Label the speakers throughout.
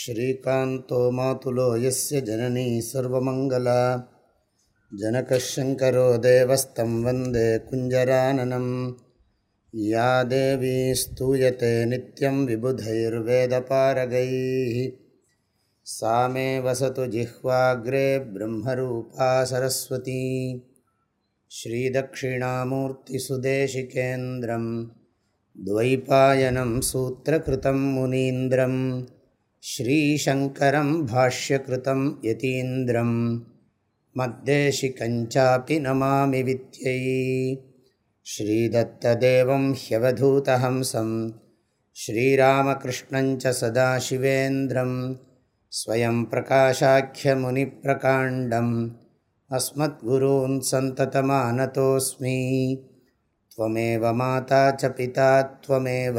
Speaker 1: श्रीकान्तो मातुलो यस्य जननी सर्वमङ्गला जनकशङ्करो देवस्तं वन्दे कुञ्जराननं या देवी स्तूयते नित्यं विबुधैर्वेदपारगैः सा मे जिह्वाग्रे ब्रह्मरूपा सरस्वती श्रीदक्षिणामूर्तिसुदेशिकेन्द्रं द्वैपायनं श्रीशङ्करं भाष्यकृतं यतीन्द्रं मद्देशिकञ्चापि नमामि वित्ययी श्रीदत्तदेवं ह्यवधूतहंसं श्रीरामकृष्णञ्च सदाशिवेन्द्रं स्वयं प्रकाशाख्यमुनिप्रकाण्डम् अस्मद्गुरून् त्वमेव माता च पिता त्वमेव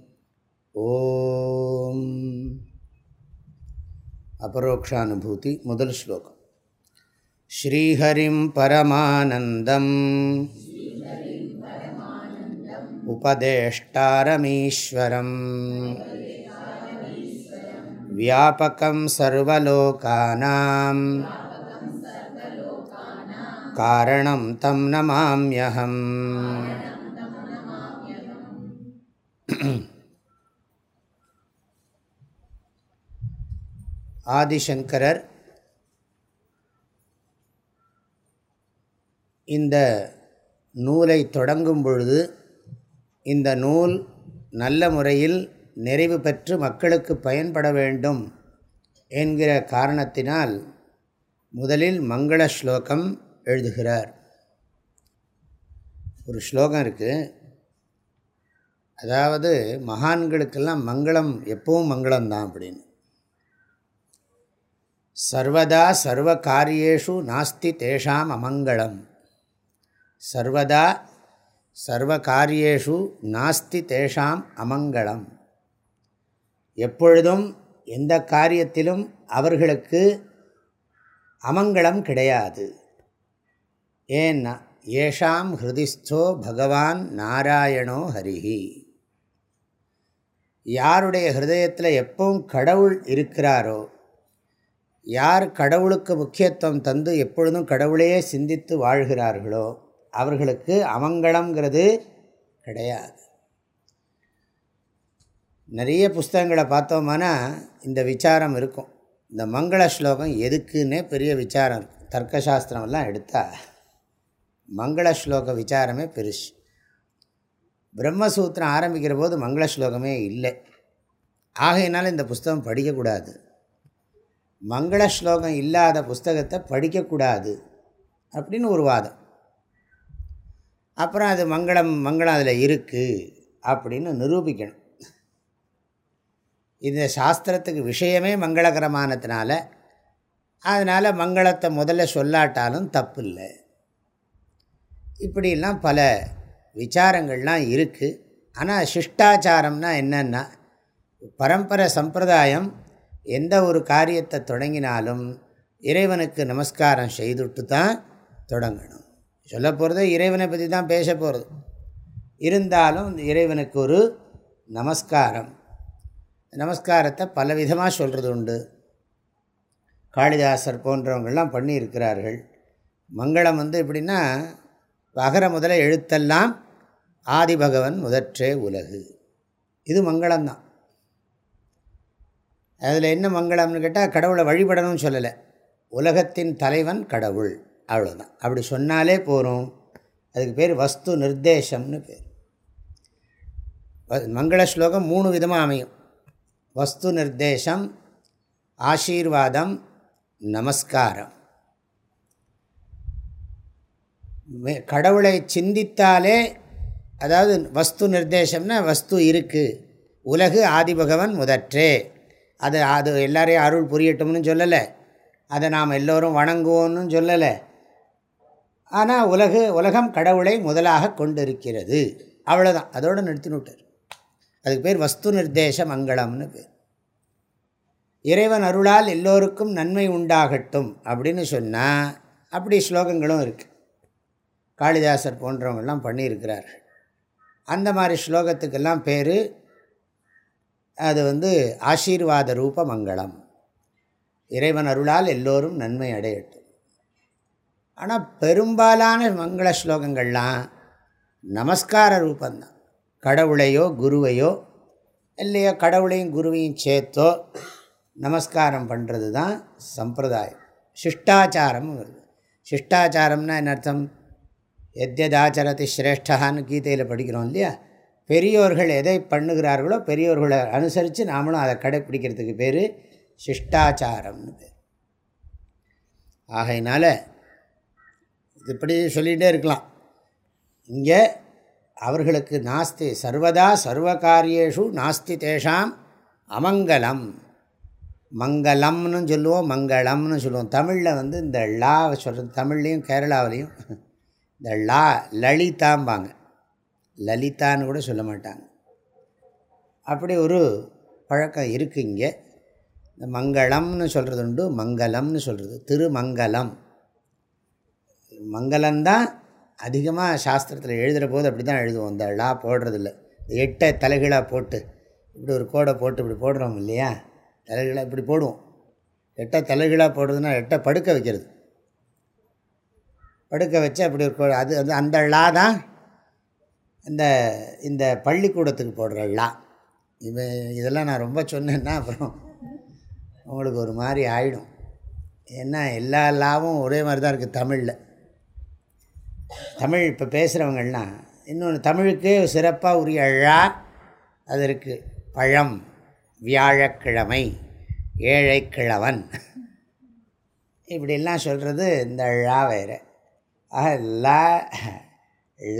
Speaker 1: ஓம் அபரோக்ஷானுபூதி முதல் ஸ்லோகம் ஸ்ரீஹரிம் பரமானந்தம் உபதேஷ்டாரமீஸ்வரம் வியாபகம் சர்வலோகானாம் காரணம் தம் நமாமியகம் ஆதிசங்கரர் இந்த நூலை தொடங்கும் பொழுது இந்த நூல் நல்ல முறையில் நிறைவு பெற்று மக்களுக்கு பயன்பட வேண்டும் என்கிற காரணத்தினால் முதலில் மங்கள ஸ்லோகம் எழுதுகிறார் ஒரு ஸ்லோகம் இருக்குது அதாவது மகான்களுக்கெல்லாம் மங்களம் எப்பவும் மங்களம்தான் அப்படின்னு சர்வதா சர்வ காரியேஷு நாஸ்தி தேஷாம் அமங்களம் சர்வதா சர்வ காரியேஷு நாஸ்தி தேஷாம் அமங்களம் எப்பொழுதும் எந்த காரியத்திலும் அவர்களுக்கு அமங்களம் கிடையாது ஏன்னா ஏஷாம் ஹிருதிஸ்தோ பகவான் நாராயணோ ஹரிஹி யாருடைய ஹிருதயத்தில் எப்பவும் கடவுள் இருக்கிறாரோ யார் கடவுளுக்கு முக்கியத்துவம் தந்து எப்பொழுதும் கடவுளையே சிந்தித்து வாழ்கிறார்களோ அவர்களுக்கு அமங்கலங்கிறது கிடையாது நிறைய புஸ்தகங்களை பார்த்தோம்னா இந்த விசாரம் இருக்கும் இந்த மங்கள ஸ்லோகம் எதுக்குன்னே பெரிய விசாரம் இருக்கும் தர்க்கசாஸ்திரமெல்லாம் எடுத்தால் மங்கள ஸ்லோக விசாரமே பெருசு பிரம்மசூத்திரம் ஆரம்பிக்கிற போது மங்கள ஸ்லோகமே இல்லை ஆகையினால் இந்த புஸ்தகம் படிக்கக்கூடாது மங்கள ஸ்லோகம் இல்லாத புஸ்தகத்தை படிக்கக்கூடாது அப்படின்னு ஒரு வாதம் அப்புறம் அது மங்களம் மங்களம் அதில் இருக்குது அப்படின்னு நிரூபிக்கணும் இந்த சாஸ்திரத்துக்கு விஷயமே மங்களகரமானதுனால அதனால் மங்களத்தை முதல்ல சொல்லாட்டாலும் தப்பு இல்லை இப்படிலாம் பல விசாரங்கள்லாம் இருக்குது ஆனால் சிஷ்டாச்சாரம்னா என்னென்னா பரம்பரை சம்பிரதாயம் எந்த ஒரு காரியத்தை தொடங்கினாலும் இறைவனுக்கு நமஸ்காரம் செய்துட்டு தான் தொடங்கணும் சொல்ல போகிறது இறைவனை பற்றி தான் பேச போகிறது இருந்தாலும் இறைவனுக்கு ஒரு நமஸ்காரம் நமஸ்காரத்தை பலவிதமாக சொல்கிறது உண்டு காளிதாசர் போன்றவங்கள்லாம் பண்ணியிருக்கிறார்கள் மங்களம் வந்து எப்படின்னா அகர முதல எழுத்தெல்லாம் ஆதிபகவன் முதற்றே உலகு இது மங்களம்தான் அதில் என்ன மங்களம்னு கேட்டால் கடவுளை வழிபடணும்னு சொல்லலை உலகத்தின் தலைவன் கடவுள் அவ்வளோதான் அப்படி சொன்னாலே போகிறோம் அதுக்கு பேர் வஸ்து நிர்தேசம்னு பேர் மங்கள ஸ்லோகம் மூணு விதமாக அமையும் வஸ்து நிர்தேசம் ஆசீர்வாதம் நமஸ்காரம் கடவுளை சிந்தித்தாலே அதாவது வஸ்து நிர்தேசம்னா வஸ்து இருக்குது உலகு ஆதிபகவன் முதற்றே அதை அது எல்லாரையும் அருள் புரியட்டும்னு சொல்லலை அதை நாம் எல்லோரும் வணங்குவோன்னு சொல்லலை ஆனால் உலகு உலகம் கடவுளை முதலாக கொண்டிருக்கிறது அவ்வளோதான் அதோடு நிறுத்தினுட்டார் அதுக்கு பேர் வஸ்து நிர்தேச மங்களம்னு பேர் இறைவன் அருளால் எல்லோருக்கும் நன்மை உண்டாகட்டும் அப்படின்னு சொன்னால் அப்படி ஸ்லோகங்களும் இருக்குது காளிதாசர் போன்றவங்கெல்லாம் பண்ணியிருக்கிறார்கள் அந்த மாதிரி ஸ்லோகத்துக்கெல்லாம் பேர் அது வந்து ஆசீர்வாத ரூப மங்களம் இறைவன் அருளால் எல்லோரும் நன்மை அடையட்டும் ஆனால் பெரும்பாலான மங்கள ஸ்லோகங்கள்லாம் நமஸ்கார ரூபந்தான் கடவுளையோ குருவையோ இல்லையோ கடவுளையும் குருவையும் சேர்த்தோ நமஸ்காரம் பண்ணுறது தான் சம்பிரதாயம் சிஷ்டாச்சாரம் வருது சிஷ்டாச்சாரம்னா என்ன அர்த்தம் எத்யதாச்சரதி சிரேஷ்டான்னு கீதையில் படிக்கிறோம் இல்லையா பெரியோர்கள் எதை பண்ணுகிறார்களோ பெரியோர்களை அனுசரித்து நாமளும் அதை கடைப்பிடிக்கிறதுக்கு பேர் சிஷ்டாச்சாரம்னு பேர் ஆகையினால் இப்படி சொல்லிகிட்டே இருக்கலாம் இங்கே அவர்களுக்கு நாஸ்தி சர்வதா சர்வ காரியேஷு நாஸ்தி தேஷாம் அமங்கலம் மங்களம்னு சொல்லுவோம் மங்களம்னு சொல்லுவோம் தமிழில் வந்து இந்த லா சொல்கிறது தமிழ்லேயும் கேரளாவிலையும் இந்த லா லலிதாம்பாங்க லலிதான்னு கூட சொல்ல மாட்டாங்க அப்படி ஒரு பழக்கம் இருக்குது இங்கே இந்த மங்களம்னு சொல்கிறது உண்டு மங்களம்னு சொல்கிறது திருமங்கலம் மங்களம்தான் அதிகமாக சாஸ்திரத்தில் எழுதுகிற போது அப்படி தான் எழுதுவோம் இந்த லா போடுறதில்ல எட்டை தலைகளாக போட்டு இப்படி ஒரு கோடை போட்டு இப்படி போடுறோம் இல்லையா தலைகளாக இப்படி போடுவோம் எட்டை தலைகளாக போடுறதுன்னா எட்டை படுக்க வைக்கிறது படுக்க வச்சு அப்படி ஒரு அது அந்த லா தான் இந்த இந்த பள்ளிக்கூடத்துக்கு போடுறலாம் இவை இதெல்லாம் நான் ரொம்ப சொன்னேன்னா அப்புறம் உங்களுக்கு ஒரு மாதிரி ஆகிடும் ஏன்னா எல்லா லாவும் ஒரே மாதிரி தான் இருக்குது தமிழில் தமிழ் இப்போ பேசுகிறவங்கள்லாம் இன்னொன்று தமிழுக்கே சிறப்பாக உரிய அழா அது இருக்குது பழம் வியாழக்கிழமை ஏழைக்கிழவன் இப்படிலாம் சொல்கிறது இந்த ழா வேறு ஆக ல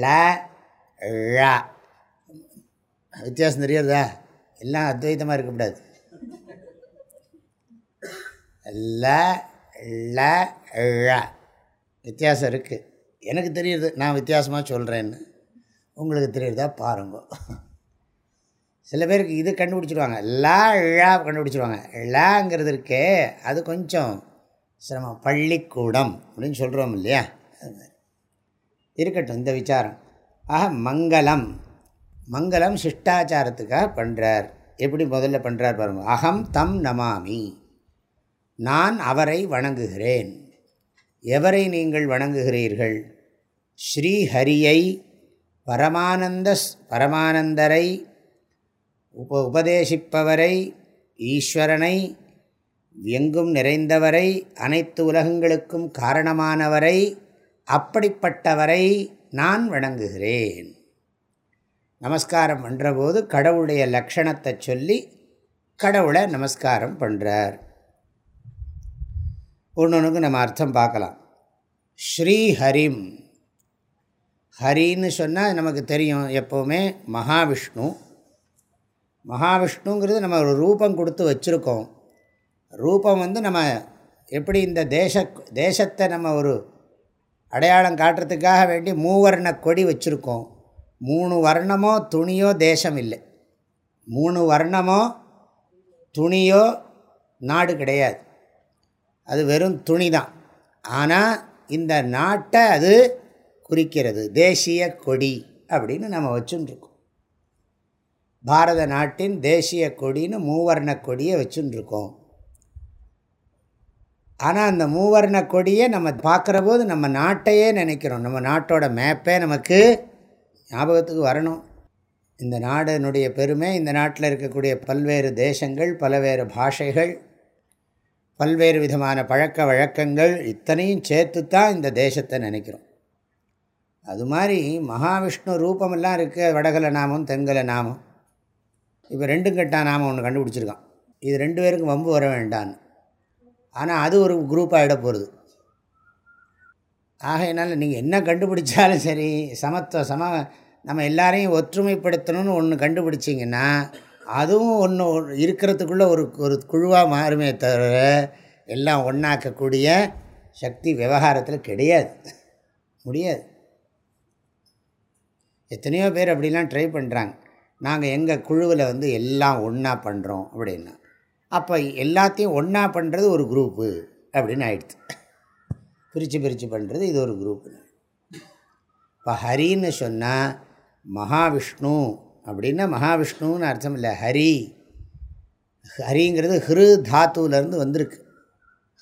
Speaker 1: ல ழா வித்தியாசம் தெரியாதா எல்லாம் அத்வைத்தமாக இருக்கக்கூடாது ல ல ழ வித்தியாசம் இருக்குது எனக்கு தெரியுது நான் வித்தியாசமாக சொல்கிறேன்னு உங்களுக்கு தெரியுறதா பாருங்க சில பேருக்கு இது கண்டுபிடிச்சிடுவாங்க லா ழா கண்டுபிடிச்சிடுவாங்க ழாங்கிறது இருக்கே அது கொஞ்சம் சிரமம் பள்ளிக்கூடம் அப்படின்னு சொல்கிறோம் இல்லையா இருக்கட்டும் இந்த விசாரம் ஆக மங்களம் மங்களம் சிஷ்டாச்சாரத்துக்காக பண்ணுறார் எப்படி முதல்ல பண்ணுறார் பாருங்கள் அகம் தம் நமாமி நான் அவரை வணங்குகிறேன் எவரை நீங்கள் வணங்குகிறீர்கள் ஸ்ரீஹரியை பரமானந்த பரமானந்தரை உப உபதேசிப்பவரை ஈஸ்வரனை எங்கும் நிறைந்தவரை அனைத்து உலகங்களுக்கும் காரணமானவரை அப்படிப்பட்டவரை நான் வணங்குகிறேன் நமஸ்காரம் பண்ணுறபோது கடவுளுடைய லக்ஷணத்தை சொல்லி கடவுளை நமஸ்காரம் பண்ணுறார் ஒன்று நம்ம அர்த்தம் பார்க்கலாம் ஸ்ரீஹரிம் ஹரின்னு சொன்னால் நமக்கு தெரியும் எப்போவுமே மகாவிஷ்ணு மகாவிஷ்ணுங்கிறது நம்ம ஒரு ரூபம் கொடுத்து வச்சுருக்கோம் ரூபம் வந்து நம்ம எப்படி இந்த தேச தேசத்தை நம்ம ஒரு அடையாளம் காட்டுறதுக்காக வேண்டி மூவர்ண கொடி வச்சுருக்கோம் மூணு வர்ணமோ துணியோ தேசம் இல்லை மூணு வர்ணமோ துணியோ நாடு கிடையாது அது வெறும் துணி தான் ஆனால் இந்த நாட்டை அது குறிக்கிறது தேசிய கொடி அப்படின்னு நம்ம வச்சுருக்கோம் பாரத நாட்டின் தேசிய கொடின்னு மூவர்ண கொடியை வச்சுருக்கோம் ஆனால் அந்த மூவர்ண கொடியை நம்ம பார்க்குற போது நம்ம நாட்டையே நினைக்கிறோம் நம்ம நாட்டோட மேப்பே நமக்கு ஞாபகத்துக்கு வரணும் இந்த நாடினுடைய பெருமை இந்த நாட்டில் இருக்கக்கூடிய பல்வேறு தேசங்கள் பல்வேறு பாஷைகள் பல்வேறு விதமான பழக்க வழக்கங்கள் இத்தனையும் சேர்த்து தான் இந்த தேசத்தை நினைக்கிறோம் அது மாதிரி மகாவிஷ்ணு ரூபமெல்லாம் இருக்குது வடகலை நாமம் தென்கலை நாமம் இப்போ ரெண்டும் கட்டா நாமம் ஒன்று கண்டுபிடிச்சிருக்கான் இது ரெண்டு பேருக்கும் வம்பு வர வேண்டான்னு ஆனால் அது ஒரு குரூப்பாகிட இட போகிறது ஆகையினால் நீங்கள் என்ன கண்டுபிடிச்சாலும் சரி சமத்துவ சம நம்ம எல்லாரையும் ஒற்றுமைப்படுத்தணும்னு ஒன்று கண்டுபிடிச்சிங்கன்னா அதுவும் ஒன்று இருக்கிறதுக்குள்ளே ஒரு ஒரு குழுவாக மாறுமே தவிர எல்லாம் ஒன்றாக்கக்கூடிய சக்தி விவகாரத்தில் கிடையாது முடியாது எத்தனையோ பேர் அப்படிலாம் ட்ரை பண்ணுறாங்க நாங்கள் எங்கள் குழுவில் வந்து எல்லாம் ஒன்றா பண்ணுறோம் அப்படின்னா அப்போ எல்லாத்தையும் ஒன்றா பண்ணுறது ஒரு குரூப்பு அப்படின்னு ஆயிடுச்சு பிரித்து பிரித்து பண்ணுறது இது ஒரு குரூப்புன்னு இப்போ ஹரின்னு சொன்னால் மகாவிஷ்ணு அப்படின்னா மகாவிஷ்ணுன்னு அர்த்தம் இல்லை ஹரி ஹரிங்கிறது ஹிரு தாத்துவிலேருந்து வந்திருக்கு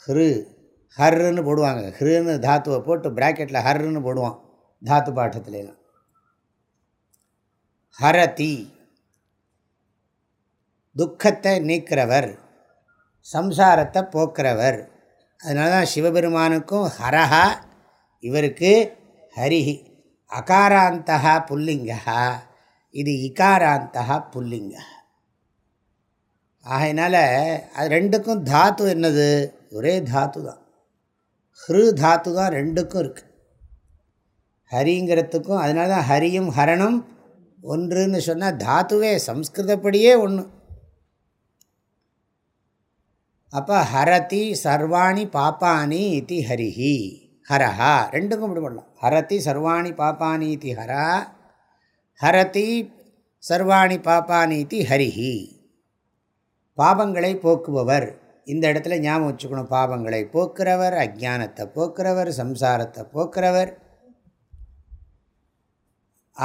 Speaker 1: ஹிரு ஹர்ன்னு போடுவாங்க ஹிருன்னு தாத்துவை போட்டு ப்ராக்கெட்டில் ஹர்ன்னு போடுவான் தாத்து பாட்டத்துலாம் ஹரதி துக்கத்தை நீக்கிறவர் சம்சாரத்தை போக்குறவர் அதனால தான் சிவபெருமானுக்கும் ஹரஹா இவருக்கு ஹரிஹி அகாராந்தகா புல்லிங்கா இது இகாராந்தகா புல்லிங்க ஆகையினால அது ரெண்டுக்கும் தாத்து என்னது ஒரே தாத்து தான் ஹிரு தாத்து தான் ரெண்டுக்கும் இருக்குது ஹரிங்கிறதுக்கும் அதனால தான் ஹரியும் ஹரணும் ஒன்றுன்னு சொன்னால் தாத்துவே சம்ஸ்கிருதப்படியே ஒன்று அப்போ ஹரதி சர்வாணி பாப்பானி இத்தி ஹரிஹி ஹரஹா ரெண்டுக்கும் இப்படி பண்ணலாம் ஹரதி சர்வாணி பாப்பானி இத்தி ஹரா ஹரதி சர்வாணி பாப்பானி இத்தி ஹரிஹி பாபங்களை போக்குபவர் இந்த இடத்துல ஞாபகம் வச்சுக்கணும் பாபங்களை போக்குறவர் அஜானத்தை போக்குறவர் சம்சாரத்தை போக்குறவர்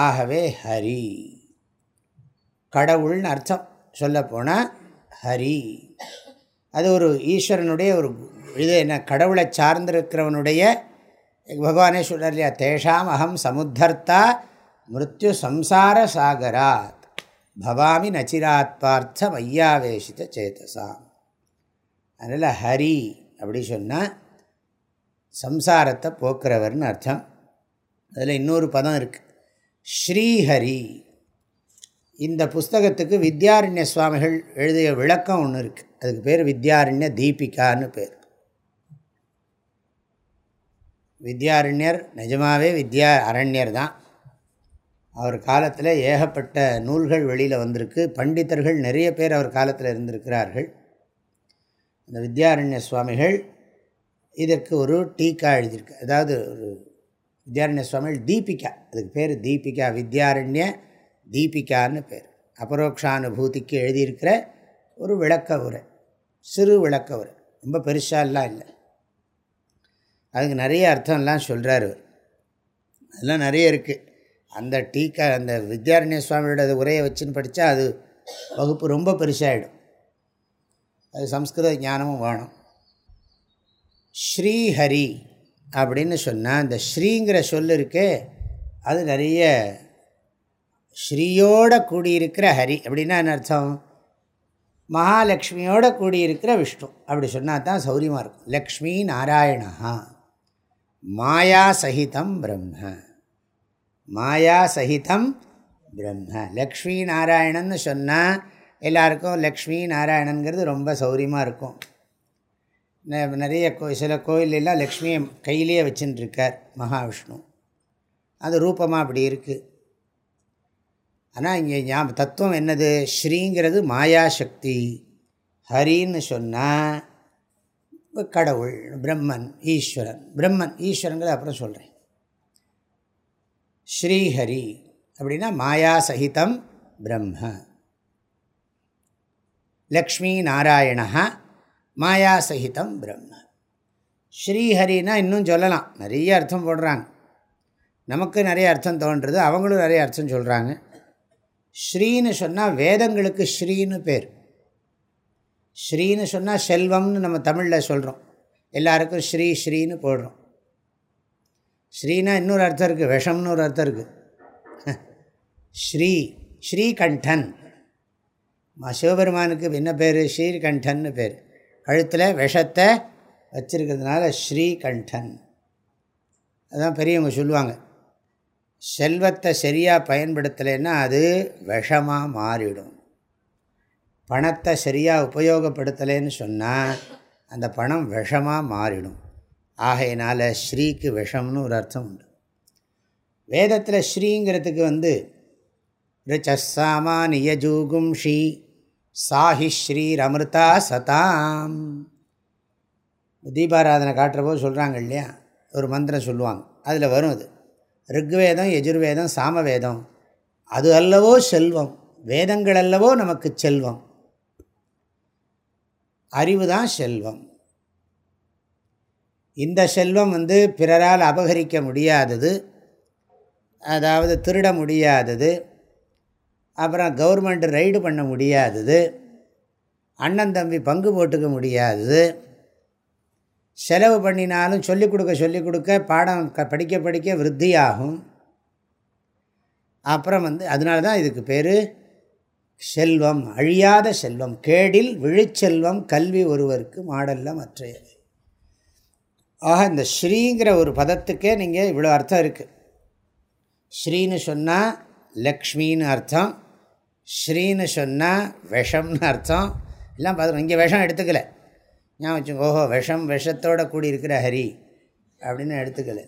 Speaker 1: ஆகவே ஹரி கடவுள்னு அர்த்தம் சொல்லப்போனால் ஹரி அது ஒரு ஈஸ்வரனுடைய ஒரு இது என்ன கடவுளை சார்ந்திருக்கிறவனுடைய பகவானே சொல்கிறார் இல்லையா தேஷாம் அகம் சமுத்தர்த்தா மிருத்யு சம்சார சாகராத் பவாமி நச்சிராத் பார்த்த மையாவேஷித சேதசாம் அதனால் ஹரி அப்படி சொன்னால் சம்சாரத்தை போக்குறவர்னு அர்த்தம் அதில் இன்னொரு பதம் இருக்குது ஸ்ரீஹரி இந்த புஸ்தகத்துக்கு வித்யாரண்ய சுவாமிகள் எழுதிய விளக்கம் ஒன்று இருக்குது அதுக்கு பேர் வித்யாரண்ய தீபிகான்னு பேர் வித்யாரண்யர் நிஜமாகவே வித்யா அரண்யர் தான் அவர் காலத்தில் ஏகப்பட்ட நூல்கள் வெளியில் வந்திருக்கு பண்டிதர்கள் நிறைய பேர் அவர் காலத்தில் இருந்திருக்கிறார்கள் இந்த வித்யாரண்ய சுவாமிகள் இதற்கு ஒரு டீக்கா எழுதியிருக்கு அதாவது ஒரு வித்யாரண்ய சுவாமிகள் தீபிகா அதுக்கு பேர் தீபிகா வித்யாரண்ய தீபிகான்னு பேர் அபரோக்ஷானுபூதிக்கு எழுதியிருக்கிற ஒரு விளக்க உரை சிறு விளக்க உரை ரொம்ப பெருசாலாம் இல்லை அதுக்கு நிறைய அர்த்தம்லாம் சொல்கிறார் அதெல்லாம் நிறைய இருக்குது அந்த டீக்கா அந்த வித்யாரண்ய சுவாமியோட உரையை வச்சுன்னு படித்தா அது வகுப்பு ரொம்ப பெருசாகிடும் அது சம்ஸ்கிருத ஞானமும் வேணும் ஸ்ரீஹரி அப்படின்னு சொன்னால் அந்த ஸ்ரீங்கிற சொல் இருக்கே அது நிறைய ஸ்ரீயோட கூடியிருக்கிற ஹரி அப்படின்னா என்ன அர்த்தம் மகாலட்சுமியோட கூடியிருக்கிற விஷ்ணு அப்படி சொன்னால் தான் சௌரியமாக இருக்கும் லக்ஷ்மி நாராயணா மாயா சகிதம் பிரம்ம மாயா சகிதம் பிரம்ம லக்ஷ்மி நாராயணன்னு சொன்னால் எல்லாருக்கும் லக்ஷ்மி நாராயணங்கிறது ரொம்ப சௌரியமாக இருக்கும் நிறைய கோ சில கோயிலெல்லாம் லக்ஷ்மியை கையிலேயே வச்சுட்டுருக்கார் மகாவிஷ்ணு அது ரூபமாக அப்படி இருக்குது ஆனால் இங்கே ஞாபகம் தத்துவம் என்னது ஸ்ரீங்கிறது மாயாசக்தி ஹரின்னு சொன்னால் கடவுள் பிரம்மன் ஈஸ்வரன் பிரம்மன் ஈஸ்வரங்கிறது அப்புறம் சொல்கிறேன் ஸ்ரீஹரி அப்படின்னா மாயா சகிதம் பிரம்ம லக்ஷ்மி நாராயணா மாயா சகிதம் பிரம்ம ஸ்ரீஹரின்னா இன்னும் சொல்லலாம் நிறைய அர்த்தம் போடுறாங்க நமக்கு நிறைய அர்த்தம் தோன்றுறது அவங்களும் நிறைய அர்த்தம் சொல்கிறாங்க ஸ்ரீன்னு சொன்னால் வேதங்களுக்கு ஸ்ரீன்னு பேர் ஸ்ரீன்னு சொன்னால் செல்வம்னு நம்ம தமிழில் சொல்கிறோம் எல்லாருக்கும் ஸ்ரீ ஸ்ரீன்னு போடுறோம் ஸ்ரீனா இன்னொரு அர்த்தம் இருக்குது விஷம்னு ஒரு அர்த்தம் இருக்குது ஸ்ரீ ஸ்ரீகண்டன் சிவபெருமானுக்கு என்ன பேர் ஸ்ரீகண்டன்னு பேர் கழுத்தில் விஷத்தை வச்சிருக்கிறதுனால ஸ்ரீகண்டன் அதுதான் பெரியவங்க சொல்லுவாங்க செல்வத்தை சரியாக பயன்படுத்தலைன்னா அது விஷமாக மாறிடும் பணத்தை சரியாக உபயோகப்படுத்தலைன்னு சொன்னால் அந்த பணம் விஷமாக மாறிடும் ஆகையினால் ஸ்ரீக்கு விஷம்னு ஒரு அர்த்தம் உண்டு வேதத்தில் ஸ்ரீங்கிறதுக்கு வந்து ரிச்சசாமா நியஜூகும் ஷீ சாஹி ஸ்ரீ ரமிருதா சதாம் தீபாராதனை காட்டுறபோது சொல்கிறாங்க இல்லையா ஒரு மந்திரம் சொல்லுவாங்க அதில் வரும் அது ரிக்வேதம் எஜுர்வேதம் சாமவேதம் அது அல்லவோ செல்வம் வேதங்கள் அல்லவோ நமக்கு செல்வம் அறிவு தான் செல்வம் இந்த செல்வம் வந்து பிறரால் அபகரிக்க முடியாதது அதாவது திருட முடியாதது அப்புறம் கவர்மெண்ட் ரைடு பண்ண முடியாதது அண்ணன் தம்பி பங்கு போட்டுக்க முடியாதது செலவு பண்ணினாலும் சொல்லிக் கொடுக்க சொல்லிக் கொடுக்க பாடம் க படிக்க படிக்க விருத்தியாகும் அப்புறம் வந்து அதனால தான் இதுக்கு பேர் செல்வம் அழியாத செல்வம் கேடில் விழிச்செல்வம் கல்வி ஒருவருக்கு மாடல்ல மற்றையது ஆக இந்த ஸ்ரீங்கிற ஒரு பதத்துக்கே நீங்கள் இவ்வளோ அர்த்தம் இருக்குது ஸ்ரீன்னு சொன்னால் லக்ஷ்மின்னு அர்த்தம் ஸ்ரீன்னு சொன்னால் விஷம்னு அர்த்தம் எல்லாம் பார்த்துக்கணும் இங்கே விஷம் எடுத்துக்கலை நான் வச்சு ஓஹோ விஷம் விஷத்தோடு கூடி இருக்கிற ஹரி அப்படின்னு எடுத்துக்கல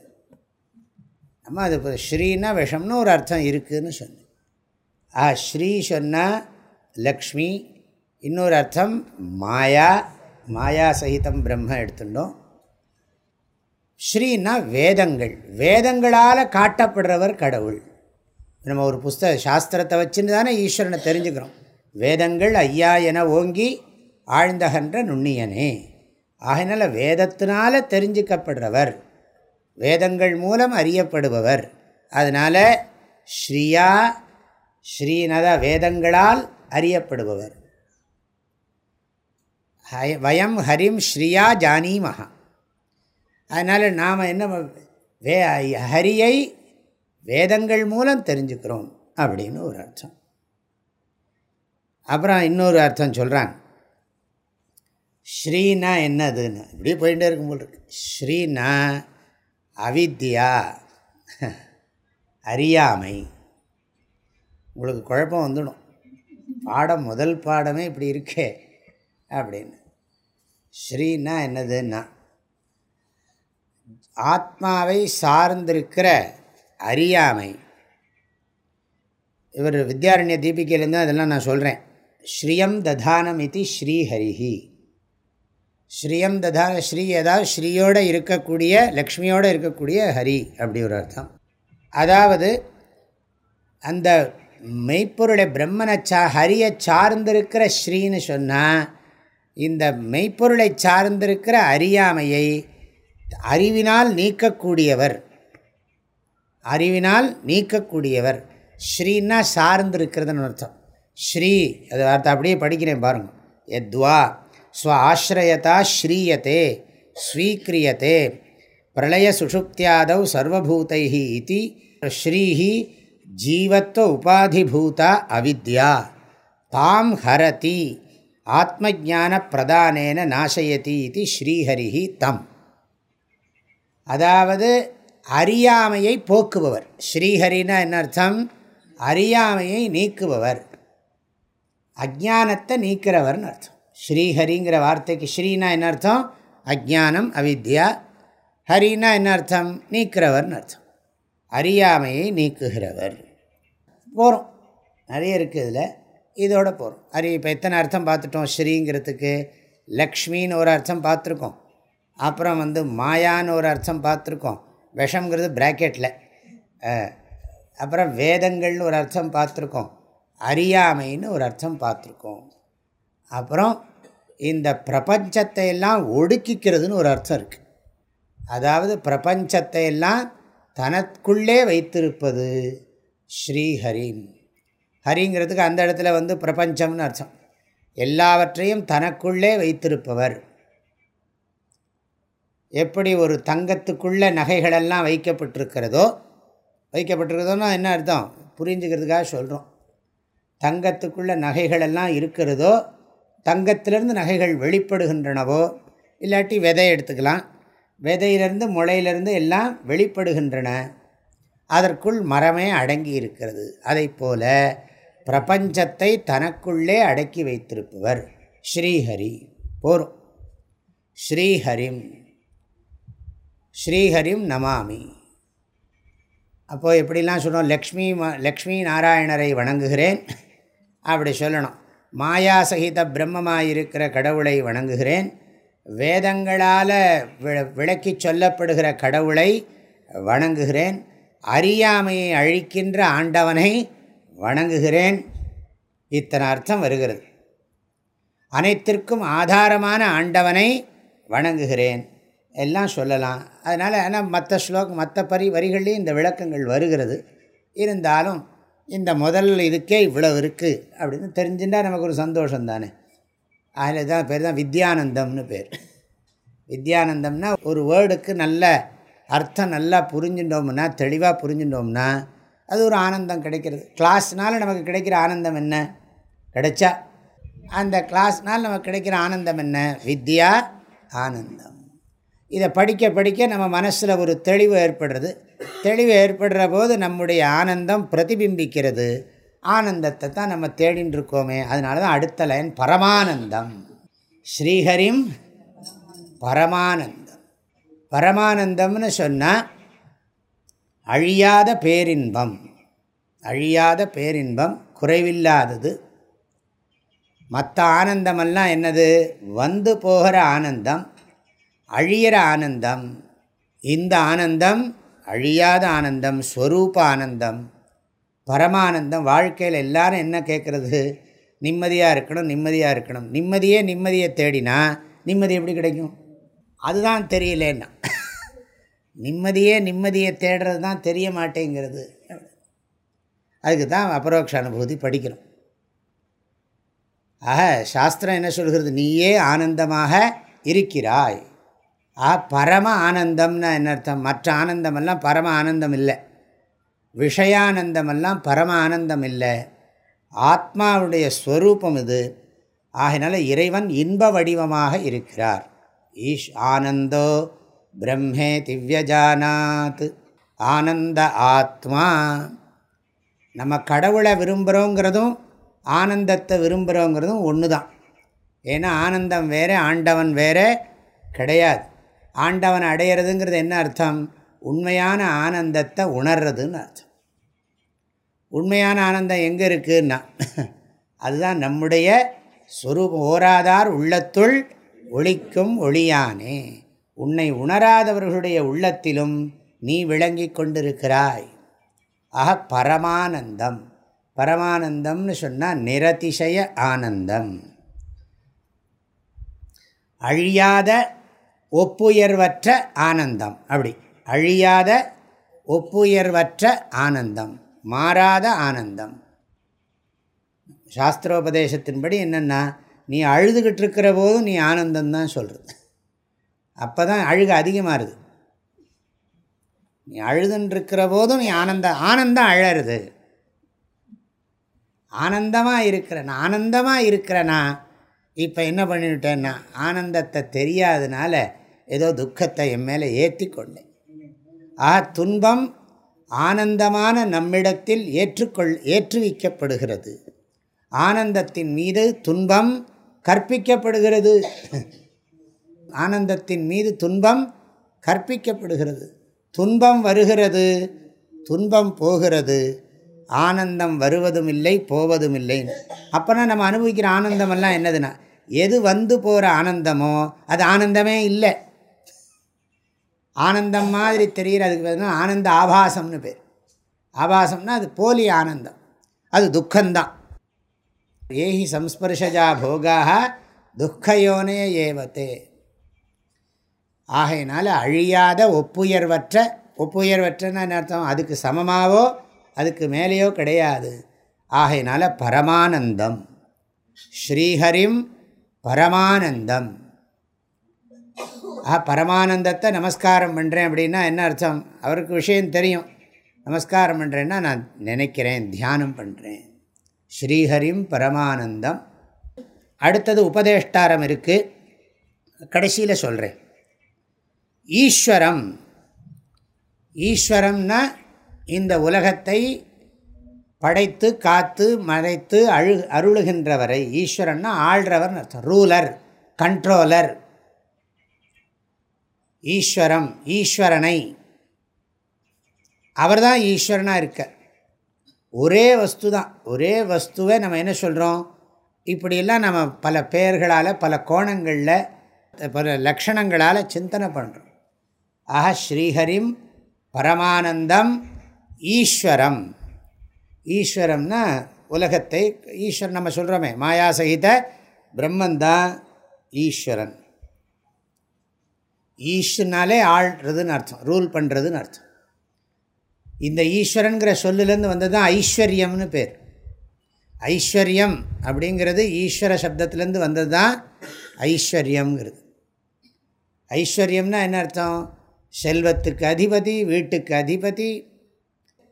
Speaker 1: நம்ம அது இப்போ ஸ்ரீனா விஷம்னு ஒரு அர்த்தம் இருக்குதுன்னு சொன்னேன் ஆ ஸ்ரீ சொன்னால் லக்ஷ்மி இன்னொரு அர்த்தம் மாயா மாயா சகிதம் பிரம்ம எடுத்துட்டோம் ஸ்ரீனா வேதங்கள் வேதங்களால் காட்டப்படுறவர் கடவுள் நம்ம ஒரு புஸ்தக சாஸ்திரத்தை வச்சுன்னு தானே ஈஸ்வரனை தெரிஞ்சுக்கிறோம் வேதங்கள் ஐயா என ஓங்கி ஆழ்ந்தகன்ற நுண்ணியனே ஆகினால வேதத்தினால தெரிஞ்சிக்கப்படுறவர் வேதங்கள் மூலம் அறியப்படுபவர் அதனால் ஸ்ரீயா ஸ்ரீநத வேதங்களால் அறியப்படுபவர் வயம் ஹரிம் ஸ்ரீயா ஜானீமஹா அதனால் நாம் என்ன வே ஹரியை வேதங்கள் மூலம் தெரிஞ்சுக்கிறோம் அப்படின்னு ஒரு அர்த்தம் அப்புறம் இன்னொரு அர்த்தம் சொல்கிறாங்க ஸ்ரீனா என்னதுன்னு இப்படியே போயிட்டே இருக்கும் போல் இருக்கு ஸ்ரீனா அவித்யா அறியாமை உங்களுக்கு குழப்பம் வந்துடும் பாடம் முதல் பாடமே இப்படி இருக்கே அப்படின்னு ஸ்ரீனா என்னதுன்னா ஆத்மாவை சார்ந்திருக்கிற அறியாமை இவர் வித்யாரண்ய தீபிகையிலேருந்து அதெல்லாம் நான் சொல்கிறேன் ஸ்ரீயம் ததானம் இது ஸ்ரீஹரிஹி ஸ்ரீயம் ததா ஸ்ரீ ஏதாவது ஸ்ரீயோடு இருக்கக்கூடிய லக்ஷ்மியோடு இருக்கக்கூடிய ஹரி அப்படி ஒரு அர்த்தம் அதாவது அந்த மெய்ப்பொருளை சா ஹரியை சார்ந்திருக்கிற ஸ்ரீன்னு சொன்னால் இந்த மெய்ப்பொருளை சார்ந்திருக்கிற அறியாமையை அறிவினால் நீக்கக்கூடியவர் அறிவினால் நீக்கக்கூடியவர் ஸ்ரீன்னா சார்ந்திருக்கிறதுன்னு அர்த்தம் ஸ்ரீ அது அர்த்தம் அப்படியே படிக்கிறேன் பாருங்கள் எத்வா ஸ்வ ஆசிரயதா ஸ்ரீயத்தே ஸ்வீக்கிரியத்தே பிரளய சுஷுப்தியாதவ் சர்வபூதை இது ஸ்ரீஹி ஜீவத்துவ உபாதிபூதா அவித்யா தாம் ஹரதி ஆத்மஜான பிரதானேன நாசயதி இது ஸ்ரீஹரிஹி தம் அதாவது அறியாமையை போக்குபவர் ஸ்ரீஹரினா என்ன அர்த்தம் அறியாமையை நீக்குபவர் அஜானத்தை நீக்கிறவர்னு அர்த்தம் ஸ்ரீஹரிங்கிற வார்த்தைக்கு ஸ்ரீனா என்ன அர்த்தம் அஜானம் அவித்யா ஹரினா என்ன அர்த்தம் நீக்கிறவர்னு அர்த்தம் அறியாமையை நீக்குகிறவர் போகிறோம் நிறைய இருக்குது இதில் இதோட போகிறோம் ஹரி இப்போ எத்தனை அர்த்தம் பார்த்துட்டோம் ஸ்ரீங்கிறதுக்கு லக்ஷ்மின்னு ஒரு அர்த்தம் பார்த்துருக்கோம் அப்புறம் வந்து மாயான்னு ஒரு அர்த்தம் பார்த்துருக்கோம் விஷம்ங்கிறது ப்ராக்கெட்டில் அப்புறம் வேதங்கள்னு ஒரு அர்த்தம் பார்த்துருக்கோம் அறியாமைன்னு ஒரு அர்த்தம் பார்த்துருக்கோம் அப்புறம் இந்த பிரபஞ்சத்தை எல்லாம் ஒடுக்கிக்கிறதுன்னு ஒரு அர்த்தம் இருக்குது அதாவது பிரபஞ்சத்தை எல்லாம் தனக்குள்ளே வைத்திருப்பது ஸ்ரீஹரி ஹரிங்கிறதுக்கு அந்த இடத்துல வந்து பிரபஞ்சம்னு அர்த்தம் எல்லாவற்றையும் தனக்குள்ளே வைத்திருப்பவர் எப்படி ஒரு தங்கத்துக்குள்ளே நகைகளெல்லாம் வைக்கப்பட்டிருக்கிறதோ வைக்கப்பட்டிருக்கிறதோன்னா என்ன அர்த்தம் புரிஞ்சுக்கிறதுக்காக சொல்கிறோம் தங்கத்துக்குள்ளே நகைகளெல்லாம் இருக்கிறதோ தங்கத்திலிருந்து நகைகள் வெளிப்படுகின்றனவோ இல்லாட்டி விதை எடுத்துக்கலாம் விதையிலிருந்து முளையிலிருந்து எல்லாம் வெளிப்படுகின்றன அதற்குள் மரமே அடங்கி இருக்கிறது அதை போல பிரபஞ்சத்தை தனக்குள்ளே அடக்கி வைத்திருப்பவர் ஸ்ரீஹரி போரும் ஸ்ரீஹரிம் ஸ்ரீஹரிம் நமாமி அப்போது எப்படிலாம் சொல்லணும் லக்ஷ்மி லக்ஷ்மி நாராயணரை வணங்குகிறேன் அப்படி சொல்லணும் மாயாசகித பிரம்மமாயிருக்கிற கடவுளை வணங்குகிறேன் வேதங்களால் விளக்கி சொல்லப்படுகிற கடவுளை வணங்குகிறேன் அறியாமையை அழிக்கின்ற ஆண்டவனை வணங்குகிறேன் இத்தனை அர்த்தம் வருகிறது அனைத்திற்கும் ஆதாரமான ஆண்டவனை வணங்குகிறேன் எல்லாம் சொல்லலாம் அதனால் ஆனால் மற்ற ஸ்லோக் மற்ற பரி வரிகள்லேயும் இந்த விளக்கங்கள் வருகிறது இருந்தாலும் இந்த முதல் இதுக்கே இவ்வளவு இருக்குது அப்படின்னு தெரிஞ்சுட்டா நமக்கு ஒரு சந்தோஷம் தானே அதில் தான் பேர் தான் வித்யானந்தம்னு பேர் வித்யானந்தம்னா ஒரு வேர்டுக்கு நல்ல அர்த்தம் நல்லா புரிஞ்சுட்டோம்னா தெளிவாக புரிஞ்சுட்டோம்னா அது ஒரு ஆனந்தம் கிடைக்கிறது கிளாஸ்னால் நமக்கு கிடைக்கிற ஆனந்தம் என்ன கிடைச்சா அந்த கிளாஸ்னால் நமக்கு கிடைக்கிற ஆனந்தம் என்ன வித்யா ஆனந்தம் இதை படிக்க படிக்க நம்ம மனசில் ஒரு தெளிவு ஏற்படுறது தெளிவு ஏற்படுற போது நம்முடைய ஆனந்தம் பிரதிபிம்பிக்கிறது ஆனந்தத்தை தான் நம்ம தேடின்னு இருக்கோமே அதனால தான் அடுத்த லைன் பரமானந்தம் ஸ்ரீஹரிம் பரமானந்தம் பரமானந்தம்னு சொன்னால் அழியாத பேரின்பம் அழியாத பேரின்பம் குறைவில்லாதது மற்ற ஆனந்தமெல்லாம் என்னது வந்து போகிற ஆனந்தம் அழியிற ஆனந்தம் இந்த ஆனந்தம் அழியாத ஆனந்தம் ஸ்வரூப ஆனந்தம் பரமானந்தம் வாழ்க்கையில் எல்லாரும் என்ன கேட்குறது நிம்மதியாக இருக்கணும் நிம்மதியாக இருக்கணும் நிம்மதியே நிம்மதியை தேடினா நிம்மதி எப்படி கிடைக்கும் அதுதான் தெரியலேன்னா நிம்மதியே நிம்மதியை தேடுறது தான் தெரிய மாட்டேங்கிறது அதுக்கு தான் அபரோக்ஷ அனுபூதி படிக்கணும் ஆக சாஸ்திரம் என்ன சொல்கிறது நீயே ஆனந்தமாக இருக்கிறாய் ஆ பரம ஆனந்தம்னா என்ன அர்த்தம் மற்ற ஆனந்தமெல்லாம் பரம ஆனந்தம் இல்லை விஷயானந்தமெல்லாம் பரம ஆனந்தம் இல்லை ஆத்மாவுடைய ஸ்வரூபம் இது ஆகினால இறைவன் இன்ப வடிவமாக இருக்கிறார் ஈஷ் ஆனந்தோ பிரம்மே திவ்யஜானாத் ஆனந்த ஆத்மா நம்ம கடவுளை விரும்புகிறோங்கிறதும் ஆனந்தத்தை விரும்புகிறோங்கிறதும் ஒன்று தான் ஏன்னா ஆனந்தம் வேறு ஆண்டவன் வேறு கிடையாது ஆண்டவனை அடையிறதுங்கிறது என்ன அர்த்தம் உண்மையான ஆனந்தத்தை உணர்றதுன்னு அர்த்தம் உண்மையான ஆனந்தம் எங்கே இருக்குன்னா அதுதான் நம்முடைய சொரு ஓராதார் உள்ளத்துள் ஒழிக்கும் ஒளியானே உன்னை உணராதவர்களுடைய உள்ளத்திலும் நீ விளங்கி கொண்டிருக்கிறாய் ஆக பரமானந்தம் பரமானந்தம்னு சொன்னால் நிரதிசய ஆனந்தம் அழியாத ஒப்புயர்வற்ற ஆனந்தம் அப்படி அழியாத ஒப்புயர்வற்ற ஆனந்தம் மாறாத ஆனந்தம் சாஸ்திரோபதேசத்தின்படி என்னென்னா நீ அழுதுகிட்டு இருக்கிற போதும் நீ தான் சொல்கிறது அப்போ தான் அழுக அதிகமாகுது நீ அழுதுன்றிருக்கிற போதும் நீ ஆனந்த ஆனந்தம் அழருது ஆனந்தமாக இருக்கிற நான் ஆனந்தமாக இருக்கிறேன்னா இப்போ என்ன பண்ணிவிட்டேன்னா ஆனந்தத்தை தெரியாதனால ஏதோ துக்கத்தை என் மேலே ஏற்றி கொண்டேன் ஆ துன்பம் ஆனந்தமான நம்மிடத்தில் ஏற்றுக்கொள் ஏற்றுவிக்கப்படுகிறது ஆனந்தத்தின் மீது துன்பம் கற்பிக்கப்படுகிறது ஆனந்தத்தின் மீது துன்பம் கற்பிக்கப்படுகிறது துன்பம் வருகிறது துன்பம் போகிறது ஆனந்தம் வருவதும் இல்லை போவதும் இல்லைன்னு அப்போனா நம்ம அனுபவிக்கிற ஆனந்தமெல்லாம் என்னதுன்னா எது வந்து போகிற ஆனந்தமோ அது ஆனந்தமே இல்லை ஆனந்தம் மாதிரி தெரிகிற அதுக்கு ஆனந்த ஆபாசம்னு பேர் ஆபாசம்னா அது போலி ஆனந்தம் அது துக்கம்தான் ஏஹி சம்ஸ்பர்ஷஜா போகாக துக்கயோனே ஏவத்தே ஆகையினால அழியாத ஒப்புயர்வற்ற ஒப்புயர்வற்றன்னு அர்த்தம் அதுக்கு சமமாகவோ அதுக்கு மேலேயோ கிடையாது ஆகையினால பரமானந்தம் ஸ்ரீஹரிம் பரமானந்தம் ஆ பரமானந்தத்தை நமஸ்காரம் பண்ணுறேன் அப்படின்னா என்ன அர்த்தம் அவருக்கு விஷயம் தெரியும் நமஸ்காரம் பண்ணுறேன்னா நான் நினைக்கிறேன் தியானம் பண்ணுறேன் ஸ்ரீஹரிம் பரமானந்தம் அடுத்தது உபதேஷ்டாரம் இருக்குது கடைசியில் சொல்கிறேன் ஈஸ்வரம் ஈஸ்வரம்னா இந்த உலகத்தை படைத்து காத்து மறைத்து அழு அருளுகின்றவரை ஈஸ்வரன்னா ஆள்றவர் அர்த்தம் ரூலர் கண்ட்ரோலர் ஈஸ்வரம் ஈஸ்வரனை அவர் தான் ஈஸ்வரனாக இருக்க ஒரே வஸ்து தான் ஒரே வஸ்துவை நம்ம என்ன சொல்கிறோம் இப்படியெல்லாம் நம்ம பல பெயர்களால் பல கோணங்களில் பல லக்ஷணங்களால் சிந்தனை பண்ணுறோம் ஆஹ ஸ்ரீஹரிம் பரமானந்தம் ஈஸ்வரம் ஈஸ்வரம்னா உலகத்தை ஈஸ்வரன் நம்ம சொல்கிறோமே மாயா சகித பிரம்மந்தான் ஈஸ்வரன் ஈஸ்வனாலே ஆள்றதுன்னு அர்த்தம் ரூல் பண்ணுறதுன்னு அர்த்தம் இந்த ஈஸ்வரனுங்கிற சொல்லுலேருந்து வந்தது தான் ஐஸ்வர்யம்னு பேர் ஐஸ்வர்யம் அப்படிங்கிறது ஈஸ்வர சப்தத்துலேருந்து வந்தது தான் ஐஸ்வர்யம்ங்கிறது ஐஸ்வர்யம்னா என்ன அர்த்தம் செல்வத்துக்கு அதிபதி வீட்டுக்கு அதிபதி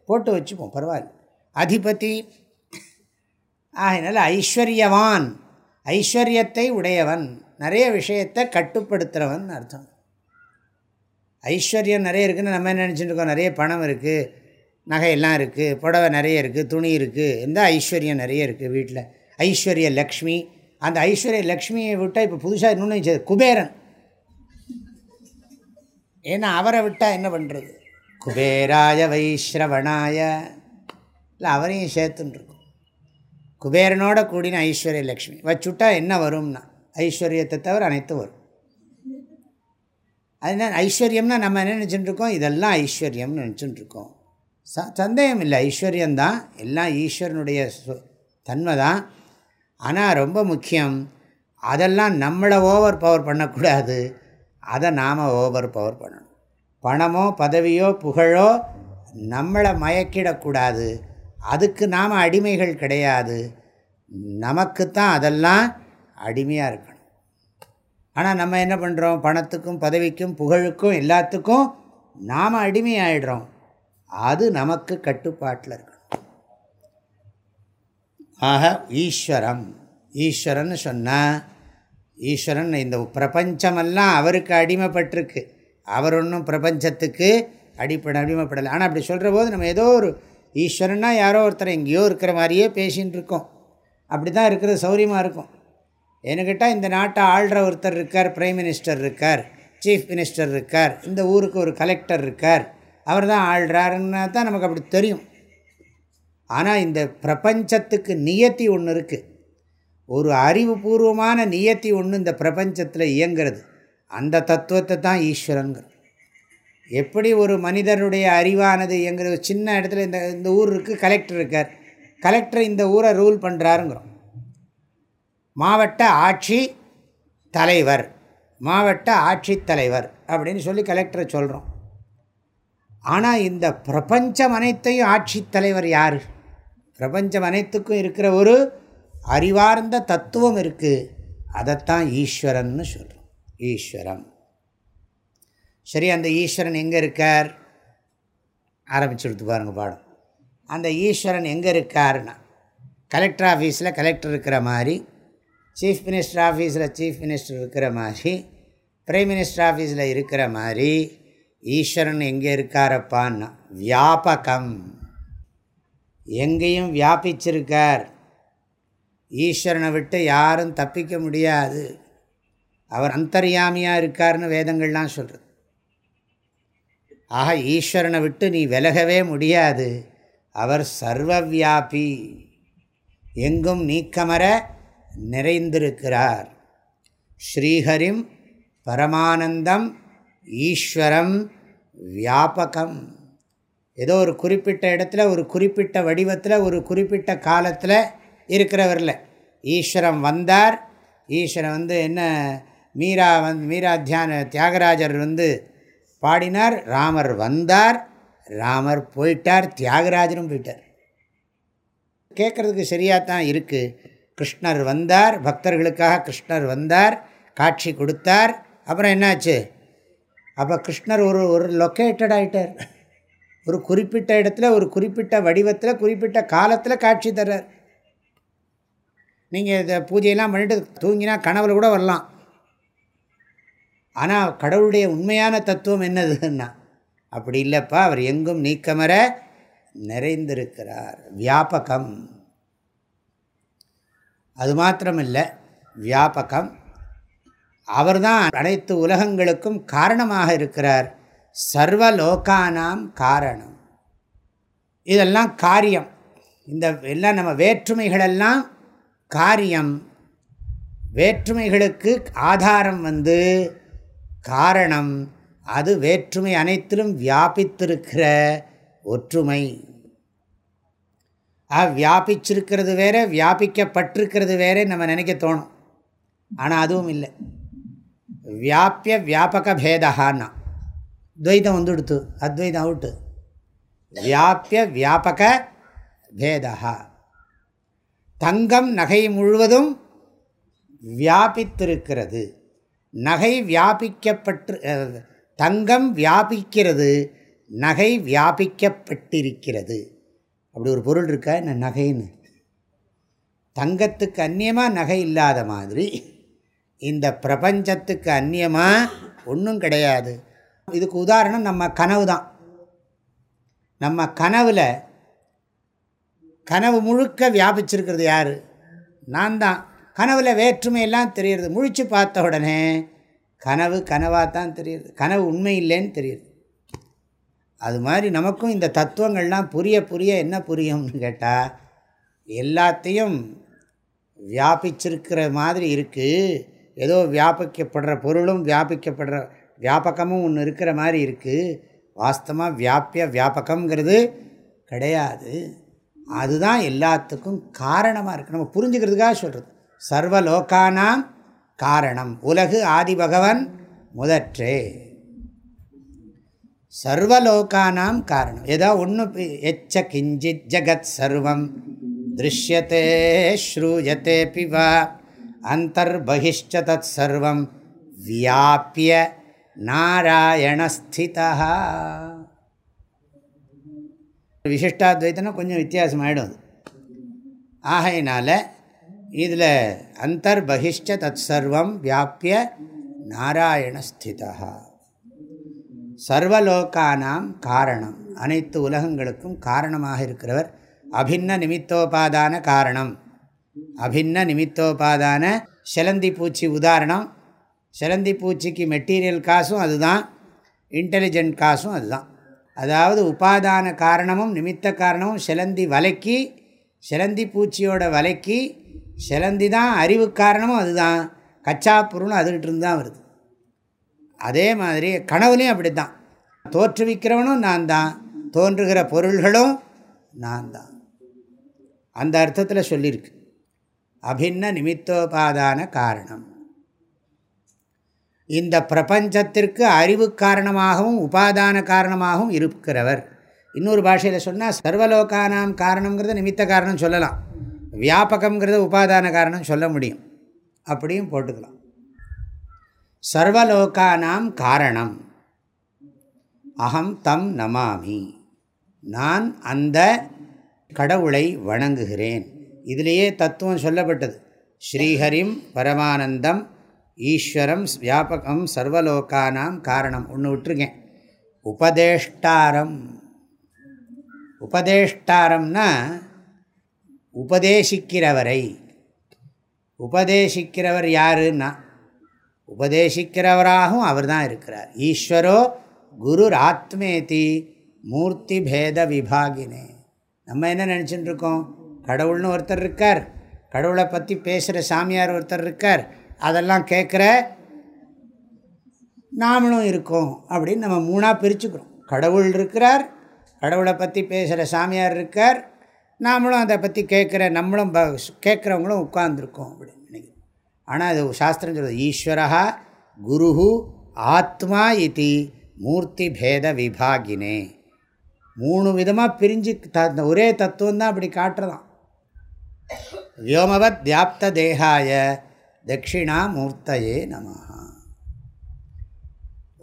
Speaker 1: போட்டு வச்சுப்போம் பரவாயில்ல அதிபதி ஆகினால ஐஸ்வர்யவான் ஐஸ்வர்யத்தை உடையவன் நிறைய விஷயத்தை கட்டுப்படுத்துகிறவன் அர்த்தம் ஐஸ்வர்யம் நிறைய இருக்குதுன்னு நம்ம என்ன நினச்சிட்டுருக்கோம் நிறைய பணம் இருக்குது நகையெல்லாம் இருக்குது புடவை நிறைய இருக்குது துணி இருக்குது எந்த ஐஸ்வர்யம் நிறைய இருக்குது வீட்டில் ஐஸ்வர்ய லக்ஷ்மி அந்த ஐஸ்வர்ய லக்ஷ்மியை விட்டால் இப்போ புதுசாக இன்னொன்று குபேரன் ஏன்னா அவரை விட்டால் என்ன பண்ணுறது குபேராய வைஸ்ரவணாய இல்லை அவரையும் சேர்த்துன்ருக்கும் குபேரனோட கூடின ஐஸ்வர்ய லக்ஷ்மி வச்சுட்டா என்ன வரும்னா ஐஸ்வர்யத்தை தவிர அனைத்தும் வரும் அதுதான் ஐஸ்வர்யம்னா நம்ம என்ன நினச்சிட்டுருக்கோம் இதெல்லாம் ஐஸ்வர்யம்னு நினச்சிட்டுருக்கோம் ச சந்தேகம் இல்லை ஐஸ்வர்யந்தான் எல்லாம் ஈஸ்வரனுடைய தன்மை தான் ஆனால் ரொம்ப முக்கியம் அதெல்லாம் நம்மளை ஓவர் பவர் பண்ணக்கூடாது அதை நாம் ஓவர் பவர் பண்ணணும் பணமோ பதவியோ புகழோ நம்மளை மயக்கிடக்கூடாது அதுக்கு நாம் அடிமைகள் கிடையாது நமக்குத்தான் அதெல்லாம் அடிமையாக இருக்கணும் ஆனால் நம்ம என்ன பண்ணுறோம் பணத்துக்கும் பதவிக்கும் புகழுக்கும் எல்லாத்துக்கும் நாம் அடிமையாயிடுறோம் அது நமக்கு கட்டுப்பாட்டில் இருக்கணும் ஆக ஈஸ்வரம் ஈஸ்வரன் சொன்னால் ஈஸ்வரன் இந்த பிரபஞ்சமெல்லாம் அவருக்கு அடிமைப்பட்டிருக்கு அவர் ஒன்றும் பிரபஞ்சத்துக்கு அடிப்படை அடிமைப்படலை ஆனால் அப்படி சொல்கிற போது நம்ம ஏதோ ஒரு ஈஸ்வரன்னா யாரோ ஒருத்தர் எங்கேயோ இருக்கிற மாதிரியே பேசின்னு இருக்கோம் அப்படி தான் இருக்கிறது சௌரியமாக இருக்கும் என்கிட்ட இந்த நாட்டை ஆள்ற ஒருத்தர் இருக்கார் பிரைம் மினிஸ்டர் இருக்கார் சீஃப் மினிஸ்டர் இருக்கார் இந்த ஊருக்கு ஒரு கலெக்டர் இருக்கார் அவர் தான் ஆள்றாருன்னா தான் நமக்கு அப்படி தெரியும் ஆனால் இந்த பிரபஞ்சத்துக்கு நியத்தி ஒன்று இருக்குது ஒரு அறிவுபூர்வமான நியத்தி ஒன்று இந்த பிரபஞ்சத்தில் இயங்கிறது அந்த தத்துவத்தை தான் ஈஸ்வரனுங்கிற எப்படி ஒரு மனிதனுடைய அறிவானது எங்கிற சின்ன இடத்துல இந்த இந்த ஊர் இருக்குது கலெக்டர் இருக்கார் கலெக்டர் இந்த ஊரை ரூல் பண்ணுறாருங்கிறோம் மாவட்ட ஆட்சி தலைவர் மாவட்ட ஆட்சித்தலைவர் அப்படின்னு சொல்லி கலெக்டரை சொல்கிறோம் ஆனால் இந்த பிரபஞ்சம் அனைத்தையும் ஆட்சித்தலைவர் யார் பிரபஞ்சம் அனைத்துக்கும் இருக்கிற ஒரு அறிவார்ந்த தத்துவம் இருக்குது அதைத்தான் ஈஸ்வரன்னு சொல்கிறோம் ஈஸ்வரம் சரி அந்த ஈஸ்வரன் எங்கே இருக்கார் கொடுத்து பாருங்கள் பாடம் அந்த ஈஸ்வரன் எங்கே இருக்காருன்னா கலெக்டர் ஆஃபீஸில் கலெக்டர் இருக்கிற மாதிரி சீஃப் மினிஸ்டர் ஆஃபீஸில் சீஃப் மினிஸ்டர் இருக்கிற மாதிரி பிரைம் மினிஸ்டர் ஆஃபீஸில் இருக்கிற மாதிரி ஈஸ்வரன் எங்கே இருக்காரப்பான்னா வியாபகம் எங்கேயும் வியாபிச்சிருக்கார் ஈஸ்வரனை விட்டு யாரும் தப்பிக்க முடியாது அவர் அந்தர்யாமியாக இருக்கார்னு வேதங்கள்லாம் சொல்கிறது ஆக ஈஸ்வரனை விட்டு நீ விலகவே முடியாது அவர் சர்வவியாபி எங்கும் நீக்கமர நிறைந்திருக்கிறார் ஸ்ரீஹரிம் பரமானந்தம் ஈஸ்வரம் வியாபகம் ஏதோ ஒரு குறிப்பிட்ட இடத்துல ஒரு குறிப்பிட்ட வடிவத்தில் ஒரு குறிப்பிட்ட காலத்தில் இருக்கிறவரில் ஈஸ்வரம் வந்தார் ஈஸ்வரன் வந்து என்ன மீரா வந் மீரா தியான தியாகராஜர் வந்து பாடினார் ராமர் வந்தார் ராமர் போயிட்டார் தியாகராஜரும் போயிட்டார் கேட்குறதுக்கு சரியாக தான் இருக்குது கிருஷ்ணர் வந்தார் பக்தர்களுக்காக கிருஷ்ணர் வந்தார் காட்சி கொடுத்தார் அப்புறம் என்னாச்சு அப்போ கிருஷ்ணர் ஒரு ஒரு லொக்கேட்டட் ஆகிட்டார் ஒரு குறிப்பிட்ட இடத்துல ஒரு குறிப்பிட்ட வடிவத்தில் குறிப்பிட்ட காலத்தில் காட்சி தர்றார் நீங்கள் இதை பூஜையெல்லாம் பண்ணிவிட்டு தூங்கினா கனவில் கூட வரலாம் ஆனால் கடவுளுடைய உண்மையான தத்துவம் என்னதுன்னா அப்படி இல்லைப்பா அவர் எங்கும் நீக்கமர நிறைந்திருக்கிறார் வியாபகம் அது மாத்திரமில்லை வியாபகம் அவர்தான் அனைத்து உலகங்களுக்கும் காரணமாக இருக்கிறார் சர்வலோகானாம் காரணம் இதெல்லாம் காரியம் இந்த எல்லாம் நம்ம வேற்றுமைகளெல்லாம் காரியம் வேற்றுமைகளுக்கு ஆதாரம் வந்து காரணம் அது வேற்றுமை அனைத்திலும் வியாபித்திருக்கிற ஒற்றுமை ஆ வியாபிச்சிருக்கிறது வேற வியாபிக்கப்பட்டிருக்கிறது வேற நம்ம நினைக்க தோணும் ஆனால் அதுவும் இல்லை வியாபிய வியாபக பேதகான்னா துவைதம் வந்து கொடுத்து அத்வைதம் அவுட்டு வியாபிய வியாபக பேதா தங்கம் நகை முழுவதும் வியாபித்திருக்கிறது நகை வியாபிக்கப்பட்டு தங்கம் வியாபிக்கிறது நகை வியாபிக்கப்பட்டிருக்கிறது அப்படி ஒரு பொருள் இருக்கா என்ன நகைன்னு தங்கத்துக்கு அந்நியமாக நகை இல்லாத மாதிரி இந்த பிரபஞ்சத்துக்கு அந்நியமாக ஒன்றும் கிடையாது இதுக்கு உதாரணம் நம்ம கனவு தான் நம்ம கனவில் கனவு முழுக்க வியாபிச்சிருக்கிறது யார் நான் தான் கனவில் வேற்றுமையெல்லாம் தெரியுது முழித்து பார்த்த உடனே கனவு கனவாக தான் தெரியுது கனவு உண்மை இல்லைன்னு தெரியுது அது மாதிரி நமக்கும் இந்த தத்துவங்கள்லாம் புரிய புரிய என்ன புரியும்னு கேட்டால் எல்லாத்தையும் வியாபிச்சிருக்கிற மாதிரி இருக்குது ஏதோ வியாபிக்கப்படுற பொருளும் வியாபிக்கப்படுற வியாபகமும் ஒன்று இருக்கிற மாதிரி இருக்குது வாஸ்தமாக வியாபிய வியாபகங்கிறது கிடையாது அதுதான் எல்லாத்துக்கும் காரணமாக இருக்குது நம்ம புரிஞ்சுக்கிறதுக்காக சொல்கிறது சர்வலோக்கானாம் காரணம் உலகு ஆதி பகவன் முதற்றே சர்வலோக்கானாம் காரணம் ஏதோ ஒன்று எச்ச கிஞ்சித் ஜகத் சர்வம் திருஷ்யத்தே ஸ்ரூயத்தே பிவா அந்தர்பிஷ்ட தத் சர்வம் வியாபிய நாராயணஸ்திதா விசிஷ்டாத்வைத்தனா கொஞ்சம் வித்தியாசமாகிடும் அது ஆகையினால் இதில் அந்தர்பகிஷ்ட தத் சர்வம் வியாபிய நாராயணஸ்திதா சர்வலோக்கானாம் காரணம் அனைத்து உலகங்களுக்கும் காரணமாக இருக்கிறவர் அபின்ன நிமித்தோபாதான காரணம் அபின்ன நிமித்தோபாதான செலந்தி பூச்சி உதாரணம் செலந்தி பூச்சிக்கு மெட்டீரியல் காசும் அதுதான் இன்டெலிஜென்ட் காசும் அதுதான் அதாவது உபாதான காரணமும் நிமித்த காரணமும் செலந்தி வலைக்கு செலந்தி பூச்சியோட வலைக்கு சிலந்தி தான் அறிவு காரணமும் அதுதான் கச்சா அதுகிட்டு இருந்து தான் வருது அதே மாதிரி கனவுலையும் அப்படி தான் தோற்றுவிக்கிறவனும் நான் தான் தோன்றுகிற பொருள்களும் நான் தான் அந்த அர்த்தத்தில் சொல்லியிருக்கு அபின்ன நிமித்தோபாதான காரணம் இந்த பிரபஞ்சத்திற்கு அறிவு காரணமாகவும் உபாதான காரணமாகவும் இருக்கிறவர் இன்னொரு பாஷையில் சொன்னால் சர்வலோகானாம் காரணங்கிறத நிமித்த காரணம் சொல்லலாம் வியாபகங்கிறது உபாதான காரணம் சொல்ல முடியும் அப்படியும் போட்டுக்கலாம் சர்வலோகானாம் காரணம் அகம் தம் நமாமி நான் அந்த கடவுளை வணங்குகிறேன் இதிலேயே தத்துவம் சொல்லப்பட்டது ஸ்ரீஹரிம் பரமானந்தம் ஈஸ்வரம் வியாபகம் சர்வலோக்கானாம் காரணம் ஒன்று விட்டுருக்கேன் உபதேஷ்டாரம் உபதேஷ்டாரம்னா உபதேசிக்கிறவரை உபதேசிக்கிறவர் யாருன்னா உபதேசிக்கிறவராகவும் அவர் தான் இருக்கிறார் ஈஸ்வரோ குரு ஆத்மேதி மூர்த்தி பேத விபாகினே நம்ம என்ன நினச்சிட்டு இருக்கோம் கடவுள்னு ஒருத்தர் இருக்கார் கடவுளை பற்றி பேசுகிற சாமியார் ஒருத்தர் இருக்கார் அதெல்லாம் கேட்குற நாமளும் இருக்கோம் அப்படின்னு நம்ம மூணாக பிரிச்சுக்கிறோம் கடவுள் இருக்கிறார் கடவுளை பற்றி பேசுகிற சாமியார் இருக்கார் நாமளும் அதை பற்றி கேட்குற நம்மளும் கேட்குறவங்களும் உட்கார்ந்துருக்கோம் அப்படின்னு நினைக்கிறோம் ஆனால் அது சாஸ்திரம் சொல்வது ஈஸ்வரா குரு ஆத்மா இது மூர்த்தி பேத விபாகினே மூணு விதமாக பிரிஞ்சு த ஒரே தத்துவம் தான் அப்படி காட்டுறதான் வியோமவத் வியாப்த தேகாய தட்சிணா மூர்த்தையே நம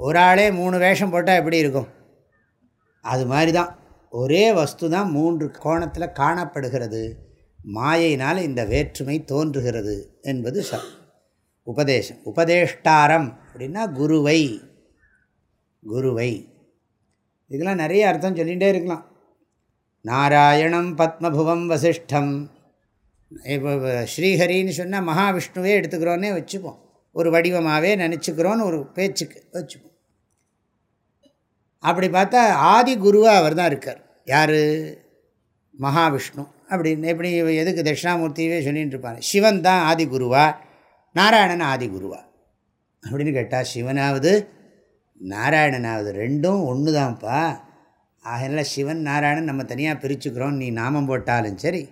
Speaker 1: ஒரு ஆளே மூணு வேஷம் போட்டால் எப்படி இருக்கும் அது மாதிரி தான் ஒரே வஸ்து தான் மூன்று கோணத்தில் காணப்படுகிறது மாயினால் இந்த வேற்றுமை தோன்றுகிறது என்பது ச உபதேசம் உபதேஷ்டாரம் அப்படின்னா குருவை குருவை இதெல்லாம் நிறைய அர்த்தம் சொல்லிகிட்டே இருக்கலாம் நாராயணம் பத்மபுவம் வசிஷ்டம் இப்போ ஸ்ரீஹரின்னு சொன்னால் மகாவிஷ்ணுவே எடுத்துக்கிறோன்னே வச்சுப்போம் ஒரு வடிவமாகவே நினச்சிக்கிறோன்னு ஒரு பேச்சுக்கு வச்சுப்போம் அப்படி பார்த்தா ஆதி குருவாக அவர் தான் இருக்கார் யார் மகாவிஷ்ணு அப்படின்னு எப்படி எதுக்கு தட்சிணாமூர்த்தியவே சொல்லிகிட்டு இருப்பாங்க சிவன் தான் ஆதி குருவா நாராயணன் ஆதி குருவா அப்படின்னு கேட்டால் சிவனாவது நாராயணனாவது ரெண்டும் ஒன்று தான்ப்பா ஆகல சிவன் நாராயணன் நம்ம தனியாக பிரிச்சுக்கிறோம் நீ நாமம் போட்டாலும் சரி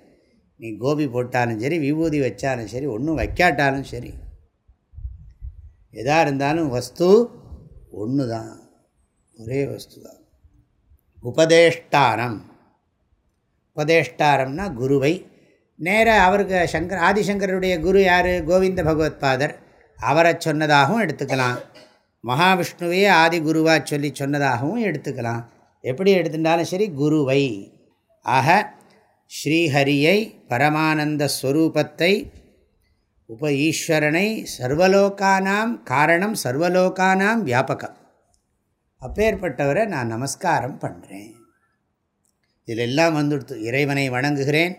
Speaker 1: நீ கோபி போட்டாலும் சரி விபூதி வச்சாலும் சரி ஒன்றும் வைக்காட்டாலும் சரி எதாக இருந்தாலும் வஸ்து ஒன்று தான் ஒரே வஸ்து தான் உபதேஷ்டாரம் உபதேஷ்டாரம்னா குருவை நேர அவருக்கு சங்கர் ஆதிசங்கருடைய குரு யார் கோவிந்த பகவத் பாதர் அவரை சொன்னதாகவும் எடுத்துக்கலாம் மகாவிஷ்ணுவையே ஆதி குருவாக சொல்லி சொன்னதாகவும் எடுத்துக்கலாம் எப்படி எடுத்துட்டாலும் சரி குருவை ஆக ஸ்ரீஹரியை பரமானந்த ஸ்வரூபத்தை உப ஈஸ்வரனை சர்வலோக்கானாம் காரணம் சர்வலோக்கானாம் வியாபகம் அப்பேற்பட்டவரை நான் நமஸ்காரம் பண்ணுறேன் இதிலெல்லாம் வந்துடுத்து இறைவனை வணங்குகிறேன்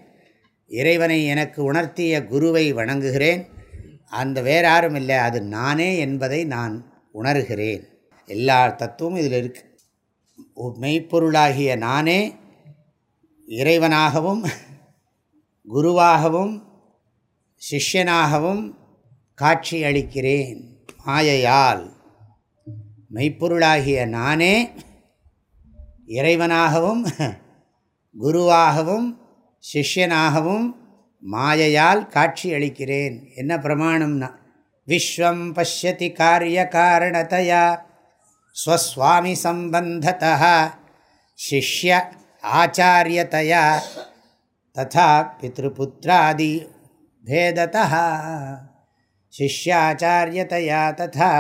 Speaker 1: இறைவனை எனக்கு உணர்த்திய குருவை வணங்குகிறேன் அந்த வேற யாரும் இல்லை அது நானே என்பதை நான் உணர்கிறேன் எல்லா தத்துவமும் இதில் இருக்கு மெய்ப்பொருளாகிய நானே இறைவனாகவும் குருவாகவும் சிஷ்யனாகவும் காட்சி அளிக்கிறேன் மாயையால் மெய்ப்பொருளாகிய நானே இறைவனாகவும் குருவாகவும் சிஷ்யனாகவும் மாயையால் காட்சி அளிக்கிறேன் என்ன பிரமாணம்னா விஸ்வம் பசியதி காரிய காரணத்தையா ஸ்வஸ்வாமி சம்பந்ததா சிஷ்ய ஆச்சாரியத்தையா ததா பித்ருபுத்திராதி பேதத்தா சிஷ்யாச்சாரியத்தையா ததா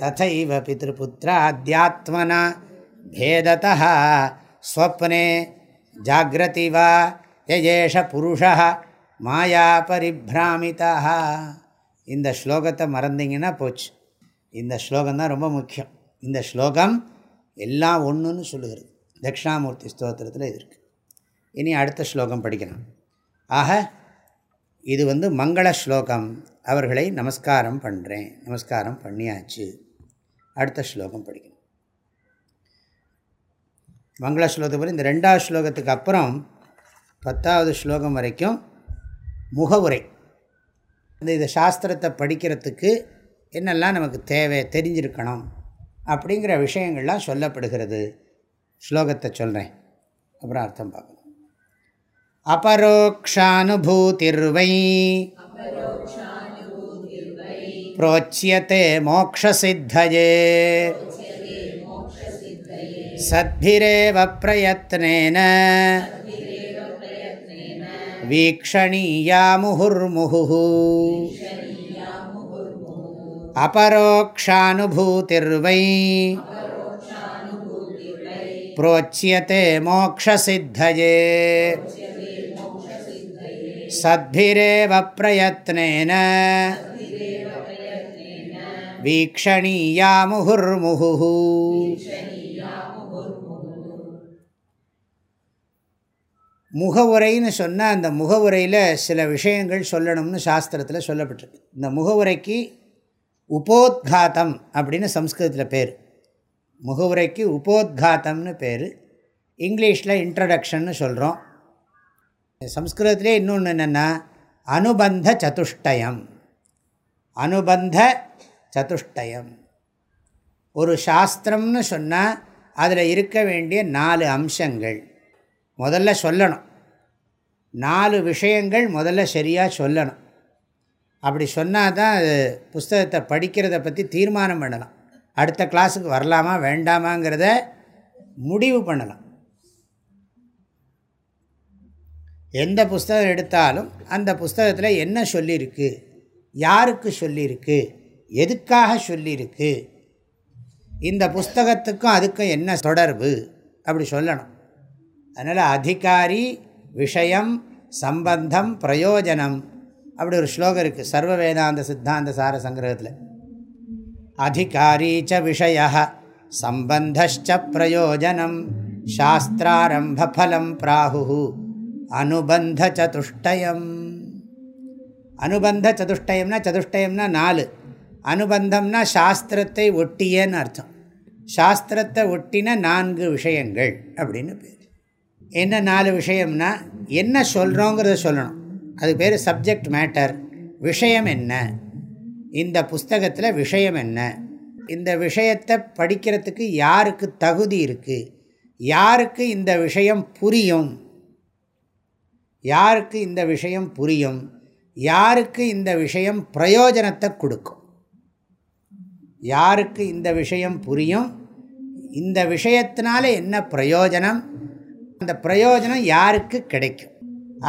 Speaker 1: ததைவ பிதிருபுத்திராத்யாத்மன பேதத்தா ஸ்வப்னே ஜாகிரதி வா யஜேஷ புருஷா மாயா பரிபிராமிதா இந்த ஸ்லோகத்தை மறந்தீங்கன்னா போச்சு இந்த ஸ்லோகம்தான் ரொம்ப முக்கியம் இந்த ஸ்லோகம் எல்லாம் ஒன்றுன்னு சொல்லுகிறது தக்ஷணாமூர்த்தி ஸ்தோத்திரத்தில் இது இருக்குது இனி அடுத்த ஸ்லோகம் படிக்கலாம் ஆக இது வந்து மங்கள ஸ்லோகம் அவர்களை நமஸ்காரம் பண்ணுறேன் நமஸ்காரம் பண்ணியாச்சு அடுத்த ஸ்லோகம் படிக்கணும் மங்கள ஸ்லோகத்தை பற்றி இந்த ரெண்டாவது ஸ்லோகத்துக்கு அப்புறம் பத்தாவது ஸ்லோகம் வரைக்கும் முகவுரை இந்த இதை சாஸ்திரத்தை படிக்கிறதுக்கு என்னெல்லாம் நமக்கு தேவை தெரிஞ்சிருக்கணும் அப்படிங்கிற விஷயங்கள்லாம் சொல்லப்படுகிறது ஸ்லோகத்தை சொல்கிறேன் அப்புறம் அர்த்தம் பார்க்கணும் अपरोक्षानुभूतिर्वै प्रोच्यते मोक्षसिद्धये सद्भिरेव प्रयत्नेन वीक्षणीया मुहुर्मुहुः अपरोक्षानुभूतिर्वै प्रोच्यते मोक्षसिद्धये சத்பிரேவ பிரயத்ன வீக்ஷணீயா முகுர்முகு முகவுரைன்னு சொன்னால் அந்த முகவுரையில் சில விஷயங்கள் சொல்லணும்னு சாஸ்திரத்தில் சொல்லப்பட்டிருக்கு இந்த முகவுரைக்கு உபோத்காத்தம் அப்படின்னு சம்ஸ்கிருதத்தில் பேர் முகவுரைக்கு உபோத்காத்தம்னு பேர் இங்கிலீஷில் இன்ட்ரடக்ஷன்னு சொல்கிறோம் சம்ஸ்கிருதத்திலே இன்னொன்று என்னென்னா அனுபந்த சதுஷ்டயம் அனுபந்த சதுஷ்டயம் ஒரு சாஸ்திரம்னு சொன்னால் அதில் இருக்க வேண்டிய நாலு அம்சங்கள் முதல்ல சொல்லணும் நாலு விஷயங்கள் முதல்ல சரியாக சொல்லணும் அப்படி சொன்னால் தான் அது புஸ்தகத்தை படிக்கிறத பற்றி தீர்மானம் பண்ணலாம் அடுத்த கிளாஸுக்கு வரலாமா வேண்டாமாங்கிறத முடிவு பண்ணலாம் எந்த புஸ்தகம் எடுத்தாலும் அந்த புஸ்தகத்தில் என்ன சொல்லியிருக்கு யாருக்கு சொல்லியிருக்கு எதுக்காக சொல்லியிருக்கு இந்த புஸ்தகத்துக்கும் அதுக்கும் என்ன தொடர்பு அப்படி சொல்லணும் அதனால் அதிகாரி விஷயம் சம்பந்தம் பிரயோஜனம் அப்படி ஒரு ஸ்லோகம் இருக்குது சர்வ வேதாந்த சித்தாந்த சார சங்கிரகத்தில் அதிகாரி ச விஷய சம்பந்தச்ச பிரயோஜனம் சாஸ்திராரம்பலம் பிராகு அனுபந்த சதுஷ்டயம் அனுபந்த சதுஷ்டயம்னா சதுஷ்டயம்னா நாலு அனுபந்தம்னா சாஸ்திரத்தை ஒட்டியேன்னு அர்த்தம் சாஸ்திரத்தை ஒட்டின நான்கு விஷயங்கள் அப்படின்னு பேர் என்ன நாலு விஷயம்னா என்ன சொல்கிறோங்கிறத சொல்லணும் அது பேர் சப்ஜெக்ட் மேட்டர் விஷயம் என்ன இந்த புஸ்தகத்தில் விஷயம் என்ன இந்த விஷயத்தை படிக்கிறதுக்கு யாருக்கு தகுதி இருக்குது யாருக்கு இந்த விஷயம் புரியும் யாருக்கு இந்த விஷயம் புரியும் யாருக்கு இந்த விஷயம் பிரயோஜனத்தை கொடுக்கும் யாருக்கு இந்த விஷயம் புரியும் இந்த விஷயத்தினால என்ன பிரயோஜனம் அந்த பிரயோஜனம் யாருக்கு கிடைக்கும்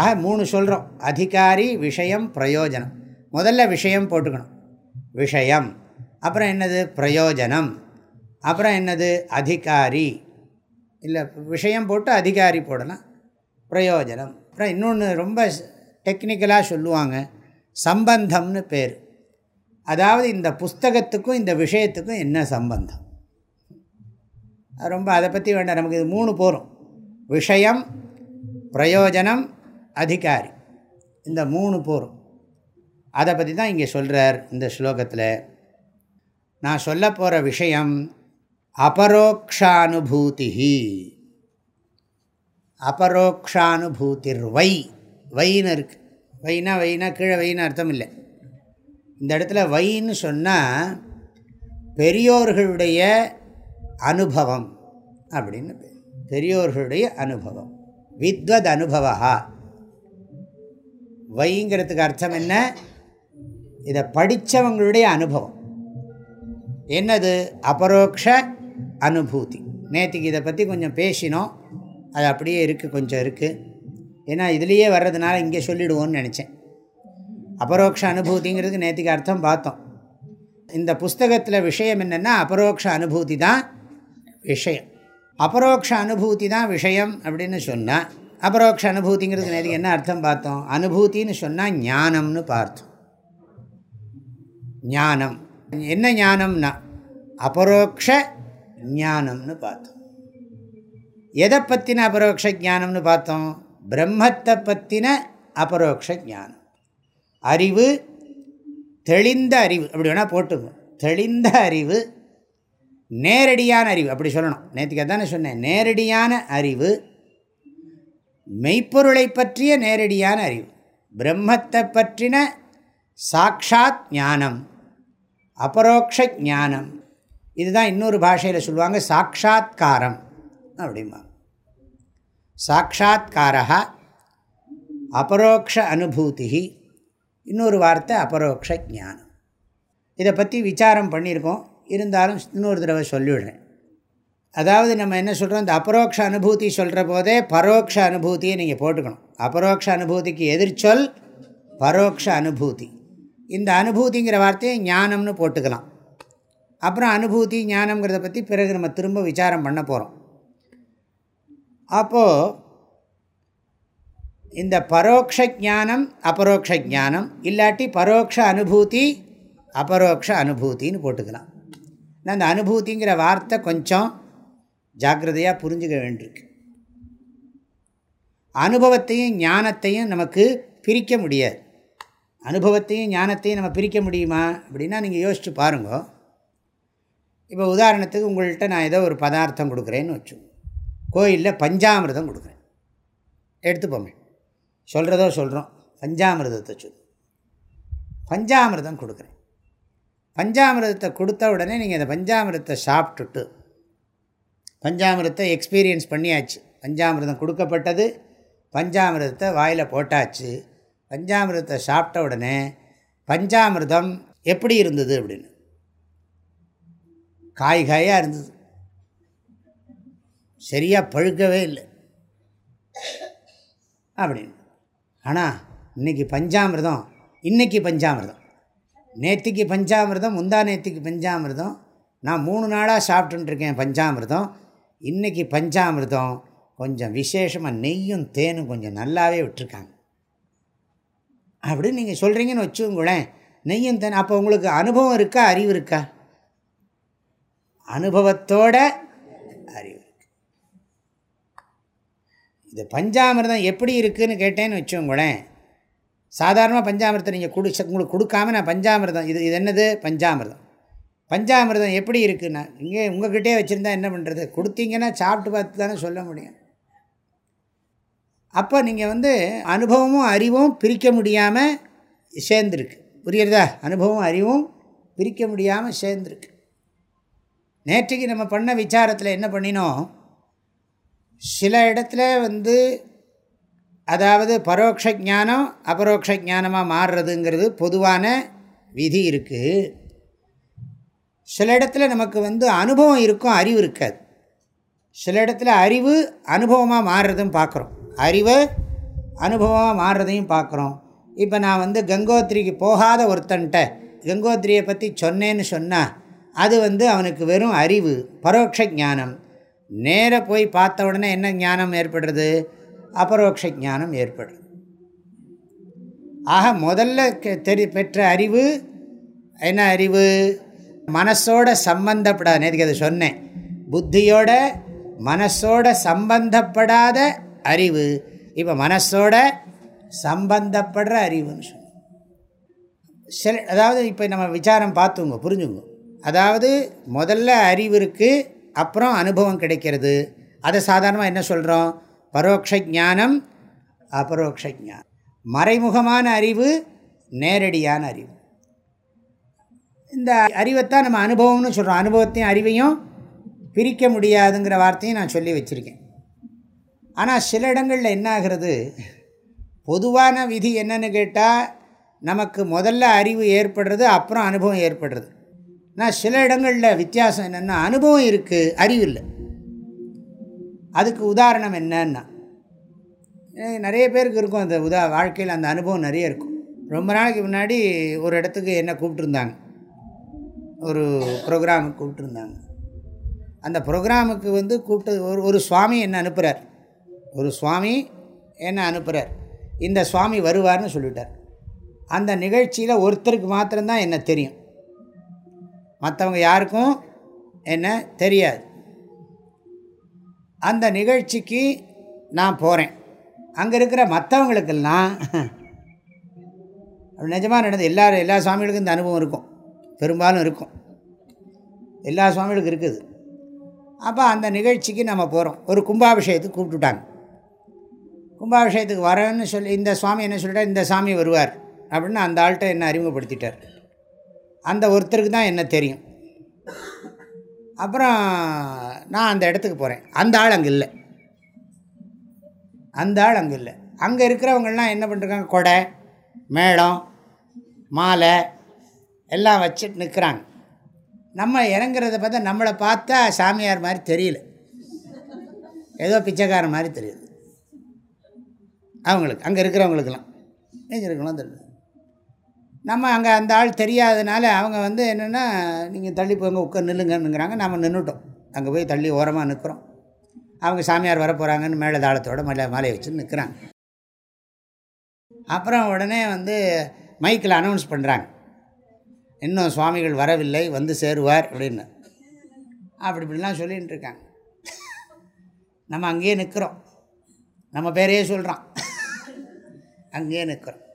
Speaker 1: ஆக மூணு சொல்கிறோம் அதிகாரி விஷயம் பிரயோஜனம் முதல்ல விஷயம் போட்டுக்கணும் விஷயம் அப்புறம் என்னது பிரயோஜனம் அப்புறம் என்னது அதிகாரி இல்லை விஷயம் போட்டு அதிகாரி போடலாம் பிரயோஜனம் அப்புறம் இன்னொன்று ரொம்ப டெக்னிக்கலாக சொல்லுவாங்க சம்பந்தம்னு பேர் அதாவது இந்த புஸ்தகத்துக்கும் இந்த விஷயத்துக்கும் என்ன சம்பந்தம் ரொம்ப அதை பற்றி வேண்டாம் நமக்கு இது மூணு போகிறோம் விஷயம் பிரயோஜனம் அதிகாரி இந்த மூணு போகிறோம் அதை பற்றி தான் இங்கே சொல்கிறார் இந்த ஸ்லோகத்தில் நான் சொல்ல போகிற விஷயம் அபரோக்ஷானுபூதி அபரோக்ஷானுபூதிர் வை வைன்னு இருக்கு வைனா வைனா கீழே வைனா அர்த்தம் இல்லை இந்த இடத்துல வைன்னு சொன்னால் பெரியோர்களுடைய அனுபவம் அப்படின்னு பெரியோர்களுடைய அனுபவம் வித்வத் அனுபவா வைங்கிறதுக்கு அர்த்தம் என்ன இதை படித்தவங்களுடைய அனுபவம் என்னது அபரோக்ஷ அனுபூதி நேற்றுக்கு இதை பற்றி கொஞ்சம் பேசினோம் அது அப்படியே இருக்குது கொஞ்சம் இருக்குது ஏன்னா இதுலேயே வர்றதுனால இங்கே சொல்லிவிடுவோன்னு நினச்சேன் அபரோக்ஷ அனுபூதிங்கிறதுக்கு நேற்றுக்கு அர்த்தம் பார்த்தோம் இந்த புஸ்தகத்தில் விஷயம் என்னென்னா அபரோக்ஷ அனுபூதி தான் விஷயம் அபரோக்ஷ அனுபூதி தான் விஷயம் அப்படின்னு சொன்னால் அபரோக்ஷ அனுபூதிங்கிறதுக்கு நேற்று என்ன அர்த்தம் பார்த்தோம் அனுபூத்தின்னு சொன்னால் ஞானம்னு பார்த்தோம் ஞானம் என்ன ஞானம்னா அபரோக்ஷ ஞானம்னு பார்த்தோம் எதை பற்றின அபரோக்ஷ ஜானம்னு பார்த்தோம் பிரம்மத்தை பற்றின அபரோக்ஷ அறிவு தெளிந்த அறிவு அப்படி வேணால் போட்டுங்க தெளிந்த அறிவு நேரடியான அறிவு அப்படி சொல்லணும் நேற்றுக்கு தானே சொன்னேன் நேரடியான அறிவு மெய்ப்பொருளை பற்றிய நேரடியான அறிவு பிரம்மத்தை பற்றின சாட்சாத் ஞானம் அபரோக்ஷ ஞானம் இதுதான் இன்னொரு பாஷையில் சொல்லுவாங்க சாட்சாத்காரம் அப்படிமா சாட்சா்காரா அபரோக்ஷ அனுபூதி இன்னொரு வார்த்தை அபரோக்ஷ ஜானம் இதை பற்றி விசாரம் பண்ணியிருக்கோம் இருந்தாலும் இன்னொரு தடவை சொல்லிவிடுறேன் அதாவது நம்ம என்ன சொல்கிறோம் இந்த அபரோக்ஷ அனுபூதி சொல்கிற போதே பரோட்ச அனுபூதியை நீங்கள் போட்டுக்கணும் அபரோக்ஷ அனுபூதிக்கு எதிர்ச்சொல் பரோட்ச அனுபூதி இந்த அனுபூதிங்கிற வார்த்தையை ஞானம்னு போட்டுக்கலாம் அப்புறம் அனுபூதி ஞானம்ங்கிறத பற்றி பிறகு நம்ம திரும்ப விசாரம் பண்ண போகிறோம் அப்போது இந்த பரோட்ச ஜானம் அபரோக்ஷ ஜானம் இல்லாட்டி பரோட்ச அனுபூதி அபரோக்ஷ அனுபூத்தின்னு போட்டுக்கலாம் அந்த அனுபூதிங்கிற வார்த்தை கொஞ்சம் ஜாக்கிரதையாக புரிஞ்சுக்க வேண்டியிருக்கு அனுபவத்தையும் ஞானத்தையும் நமக்கு பிரிக்க முடியாது அனுபவத்தையும் ஞானத்தையும் நம்ம பிரிக்க முடியுமா அப்படின்னா நீங்கள் யோசித்து பாருங்க இப்போ உதாரணத்துக்கு உங்கள்கிட்ட நான் ஏதோ ஒரு பதார்த்தம் கொடுக்குறேன்னு வச்சுக்கோங்க கோயிலில் பஞ்சாமிரதம் கொடுக்குறேன் எடுத்துப்போமே சொல்கிறதோ சொல்கிறோம் பஞ்சாமிரதத்தை சொல் பஞ்சாமிரதம் கொடுக்குறேன் பஞ்சாமிரதத்தை கொடுத்த உடனே நீங்கள் அந்த பஞ்சாமிரதத்தை சாப்பிட்டுட்டு பஞ்சாமிரதத்தை எக்ஸ்பீரியன்ஸ் பண்ணியாச்சு பஞ்சாமிரதம் கொடுக்கப்பட்டது பஞ்சாமிரதத்தை வாயில் போட்டாச்சு பஞ்சாமிரதத்தை சாப்பிட்ட உடனே பஞ்சாமிரதம் எப்படி இருந்தது அப்படின்னு காய் காயாக இருந்தது சரியாக பழுக்கவே இல்லை அப்படின்னு ஆனால் இன்றைக்கி பஞ்சாமிர்தம் இன்றைக்கி பஞ்சாமிர்தம் நேற்றுக்கு பஞ்சாமிரதம் முந்தா நேற்றுக்கு பஞ்சாமிர்தம் நான் மூணு நாளாக சாப்பிட்டுருக்கேன் பஞ்சாமிர்தம் இன்றைக்கி பஞ்சாமிர்தம் கொஞ்சம் விசேஷமாக நெய்யும் தேனும் கொஞ்சம் நல்லாவே விட்டுருக்காங்க அப்படின்னு நீங்கள் சொல்கிறீங்கன்னு வச்சுங்களேன் நெய்யும் தேன் அப்போ உங்களுக்கு அனுபவம் இருக்கா அறிவு இருக்கா அனுபவத்தோட அறிவு இது பஞ்சாமிர்தம் எப்படி இருக்குதுன்னு கேட்டேன்னு வச்சுக்கோங்களேன் சாதாரணமாக பஞ்சாமிர்தம் நீங்கள் குடிச்ச உங்களுக்கு கொடுக்காம நான் பஞ்சாமிர்தம் இது இது என்னது பஞ்சாமிர்தம் பஞ்சாமிர்தம் எப்படி இருக்குன்னா இங்கே உங்ககிட்டே வச்சுருந்தா என்ன பண்ணுறது கொடுத்தீங்கன்னா சாப்பிட்டு பார்த்து தானே சொல்ல முடியும் அப்போ நீங்கள் வந்து அனுபவமும் அறிவும் பிரிக்க முடியாமல் சேர்ந்துருக்கு புரியுறதா அனுபவம் அறிவும் பிரிக்க முடியாமல் சேர்ந்துருக்கு நேற்றுக்கு நம்ம பண்ண விசாரத்தில் என்ன பண்ணினோம் சில இடத்துல வந்து அதாவது பரோட்ச ஜானம் அபரோக்ஷ ஜானமாக மாறுறதுங்கிறது பொதுவான விதி இருக்குது சில இடத்துல நமக்கு வந்து அனுபவம் இருக்கும் அறிவு இருக்காது சில இடத்துல அறிவு அனுபவமாக மாறுறதும் பார்க்குறோம் அறிவை அனுபவமாக மாறுறதையும் பார்க்குறோம் இப்போ நான் வந்து கங்கோத்திரிக்கு போகாத ஒருத்தன்ட்ட கங்கோத்திரியை பற்றி சொன்னேன்னு சொன்னால் அது வந்து அவனுக்கு வெறும் அறிவு பரோட்ச ஜானம் நேர போய் பார்த்த உடனே என்ன ஞானம் ஏற்படுறது அபரோக்ஷ ஜானம் ஏற்படுது ஆக முதல்ல தெரி பெற்ற அறிவு என்ன அறிவு மனசோட சம்பந்தப்படாத நேற்று அதை சொன்னேன் புத்தியோட மனசோட சம்பந்தப்படாத அறிவு இப்போ மனசோட சம்பந்தப்படுற அறிவுன்னு சொன்னேன் சரி அதாவது இப்போ நம்ம விசாரம் பார்த்துங்க புரிஞ்சுங்க அதாவது முதல்ல அறிவு இருக்குது அப்புறம் அனுபவம் கிடைக்கிறது அதை சாதாரணமாக என்ன சொல்கிறோம் பரோட்ச ஜானம் அபரோக்ஷ ஜானம் மறைமுகமான அறிவு நேரடியான அறிவு இந்த அறிவைத்தான் நம்ம அனுபவம்னு சொல்கிறோம் அனுபவத்தையும் அறிவையும் பிரிக்க முடியாதுங்கிற வார்த்தையும் நான் சொல்லி வச்சுருக்கேன் ஆனால் சில இடங்களில் என்ன ஆகிறது பொதுவான விதி என்னென்னு கேட்டால் நமக்கு முதல்ல அறிவு ஏற்படுறது அப்புறம் அனுபவம் ஏற்படுறது ஆனால் சில இடங்களில் வித்தியாசம் என்னென்னா அனுபவம் இருக்குது அறிவு இல்லை அதுக்கு உதாரணம் என்னன்னா நிறைய பேருக்கு இருக்கும் அந்த உதா வாழ்க்கையில் அந்த அனுபவம் நிறைய இருக்கும் ரொம்ப நாளைக்கு முன்னாடி ஒரு இடத்துக்கு என்ன கூப்பிட்டுருந்தாங்க ஒரு ப்ரோக்ராமுக்கு கூப்பிட்டுருந்தாங்க அந்த ப்ரோக்ராமுக்கு வந்து கூப்பிட்டு ஒரு ஒரு சுவாமி என்ன அனுப்புகிறார் ஒரு சுவாமி என்ன அனுப்புகிறார் இந்த சுவாமி வருவார்னு சொல்லிட்டார் அந்த நிகழ்ச்சியில் ஒருத்தருக்கு மாத்திரம்தான் என்ன தெரியும் மற்றவங்க யாருக்கும் என்ன தெரியாது அந்த நிகழ்ச்சிக்கு நான் போகிறேன் அங்கே இருக்கிற மற்றவங்களுக்கெல்லாம் நிஜமாக நடந்தது எல்லா எல்லா சுவாமிகளுக்கும் இந்த அனுபவம் இருக்கும் பெரும்பாலும் இருக்கும் எல்லா சுவாமிகளுக்கும் இருக்குது அப்போ அந்த நிகழ்ச்சிக்கு நம்ம போகிறோம் ஒரு கும்பாபிஷேகத்துக்கு கூப்பிட்டுட்டாங்க கும்பாபிஷேகத்துக்கு வரேன்னு சொல்லி இந்த சுவாமி என்ன சொல்லிட்டார் இந்த சாமி வருவார் அப்படின்னு அந்த ஆள்கிட்ட என்ன அறிமுகப்படுத்திட்டார் அந்த ஒருத்தருக்கு தான் என்ன தெரியும் அப்புறம் நான் அந்த இடத்துக்கு போகிறேன் அந்த ஆள் அங்கே இல்லை அந்த ஆள் அங்கே இல்லை அங்கே இருக்கிறவங்கள்லாம் என்ன பண்ணுறாங்க கொடை மேளம் மாலை எல்லாம் வச்சுட்டு நிற்கிறாங்க நம்ம இறங்குறத பார்த்தா நம்மளை பார்த்தா சாமியார் மாதிரி தெரியல ஏதோ பிச்சைக்காரன் மாதிரி தெரியுது அவங்களுக்கு அங்கே இருக்கிறவங்களுக்கெல்லாம் எங்கே இருக்கணும் தெரியும் நம்ம அங்கே அந்த ஆள் தெரியாததுனால அவங்க வந்து என்னென்னா நீங்கள் தள்ளி போங்க உட்கார் நில்லுங்கன்னுங்கிறாங்க நம்ம நின்றுட்டோம் அங்கே போய் தள்ளி ஓரமாக நிற்கிறோம் அவங்க சாமியார் வர போகிறாங்கன்னு மேலே தாளத்தோடு மலை மாலையை வச்சு நிற்கிறாங்க அப்புறம் உடனே வந்து மைக்கில் அனௌன்ஸ் பண்ணுறாங்க இன்னும் சுவாமிகள் வரவில்லை வந்து சேருவார் அப்படின்னு அப்படி இப்படிலாம் சொல்லிகிட்டு இருக்காங்க நம்ம அங்கேயே நிற்கிறோம் நம்ம பேரையே சொல்கிறோம் அங்கேயே நிற்கிறோம்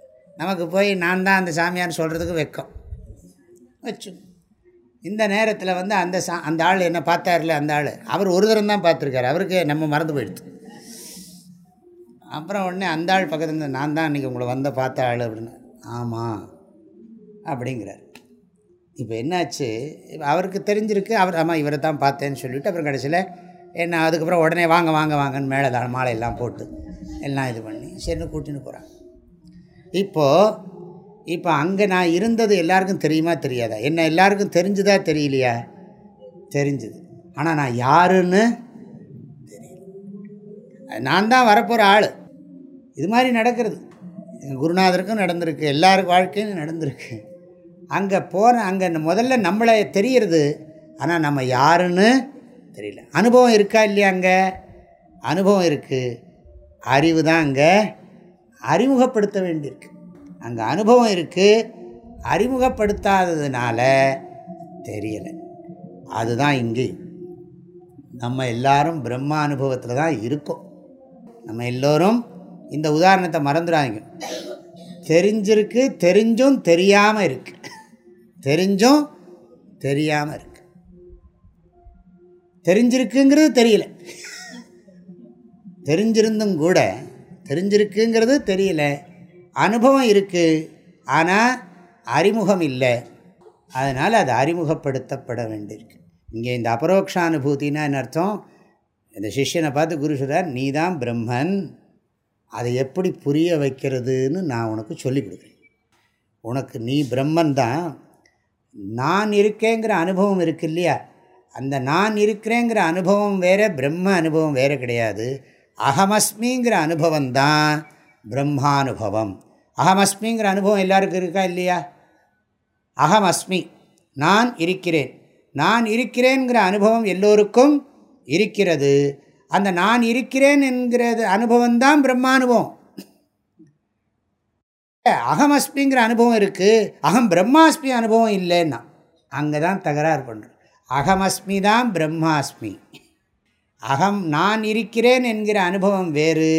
Speaker 1: நமக்கு போய் நான் தான் அந்த சாமியார்னு சொல்கிறதுக்கு வைக்கும் வச்சு இந்த நேரத்தில் வந்து அந்த சா அந்த ஆள் என்ன பார்த்தார்ல அந்த ஆள் அவர் ஒரு தரம் தான் பார்த்துருக்காரு அவருக்கு நம்ம மறந்து போயிடுது அப்புறம் உடனே அந்த ஆள் பக்கத்தில் நான் தான் இன்றைக்கி உங்களை வந்த பார்த்த ஆள் அப்படின்னு ஆமாம் அப்படிங்கிறார் இப்போ என்னாச்சு அவருக்கு தெரிஞ்சிருக்கு அவர் ஆமாம் இவரை தான் பார்த்தேன்னு சொல்லிவிட்டு அப்புறம் கடைசியில் என்ன அதுக்கப்புறம் உடனே வாங்க வாங்க வாங்கன்னு மேலே தான் மாலையெல்லாம் போட்டு எல்லாம் இது பண்ணி சரின்னு கூட்டின்னு போகிறாங்க இப்போது இப்போ அங்கே நான் இருந்தது எல்லாருக்கும் தெரியுமா தெரியாதா என்ன எல்லாருக்கும் தெரிஞ்சுதா தெரியலையா தெரிஞ்சுது ஆனால் நான் யாருன்னு தெரியல நான் தான் வரப்போகிற ஆள் இது மாதிரி நடக்கிறது எங்கள் குருநாதருக்கும் நடந்திருக்கு எல்லார் வாழ்க்கையும் நடந்திருக்கு அங்கே போன அங்கே முதல்ல நம்மளை தெரிகிறது ஆனால் நம்ம யாருன்னு தெரியல அனுபவம் இருக்கா இல்லையா அங்கே அனுபவம் இருக்குது அறிவு தான் அங்கே அறிமுகப்படுத்த வேண்டியிருக்கு அங்கே அனுபவம் இருக்குது அறிமுகப்படுத்தாததுனால தெரியலை அதுதான் இங்கே நம்ம எல்லாரும் பிரம்மா அனுபவத்தில் தான் இருக்கோம் நம்ம எல்லோரும் இந்த உதாரணத்தை மறந்துடாங்க தெரிஞ்சிருக்கு தெரிஞ்சும் தெரியாமல் இருக்குது தெரிஞ்சும் தெரியாமல் இருக்குது தெரிஞ்சிருக்குங்கிறது தெரியல தெரிஞ்சிருந்தும் கூட தெரிஞ்சிருக்குங்கிறது தெரியல அனுபவம் இருக்குது ஆனால் அறிமுகம் இல்லை அதனால் அது அறிமுகப்படுத்தப்பட வேண்டியிருக்கு இங்கே இந்த அபரோக்ஷானுபூத்தின்னா என்ன அர்த்தம் இந்த சிஷ்யனை பார்த்து குரு சொல்கிறார் நீ தான் பிரம்மன் அதை எப்படி புரிய வைக்கிறதுன்னு நான் உனக்கு சொல்லிக் கொடுக்குறேன் உனக்கு நீ பிரம்மன் தான் நான் இருக்கேங்கிற அனுபவம் இருக்கு இல்லையா அந்த நான் இருக்கிறேங்கிற அனுபவம் வேறு பிரம்ம அனுபவம் வேறு கிடையாது அகமஸ்மிங்கிற அனுபவம் தான் பிரம்மானுபவம் அகமஸ்மிங்கிற அனுபவம் எல்லாருக்கும் இருக்கா இல்லையா அகமஸ்மி நான் இருக்கிறேன் நான் இருக்கிறேன்கிற அனுபவம் எல்லோருக்கும் இருக்கிறது அந்த நான் இருக்கிறேன் என்கிறது அனுபவம் தான் பிரம்மானுபவம் அகமஸ்மிங்கிற அனுபவம் இருக்குது அகம் பிரம்மாஸ்மி அனுபவம் இல்லைன்னா அங்கே தான் தகராறு பண்ணுறோம் அகமஸ்மி தான் பிரம்மாஸ்மி அகம் நான் இருக்கிறேன் என்கிற அனுபவம் வேறு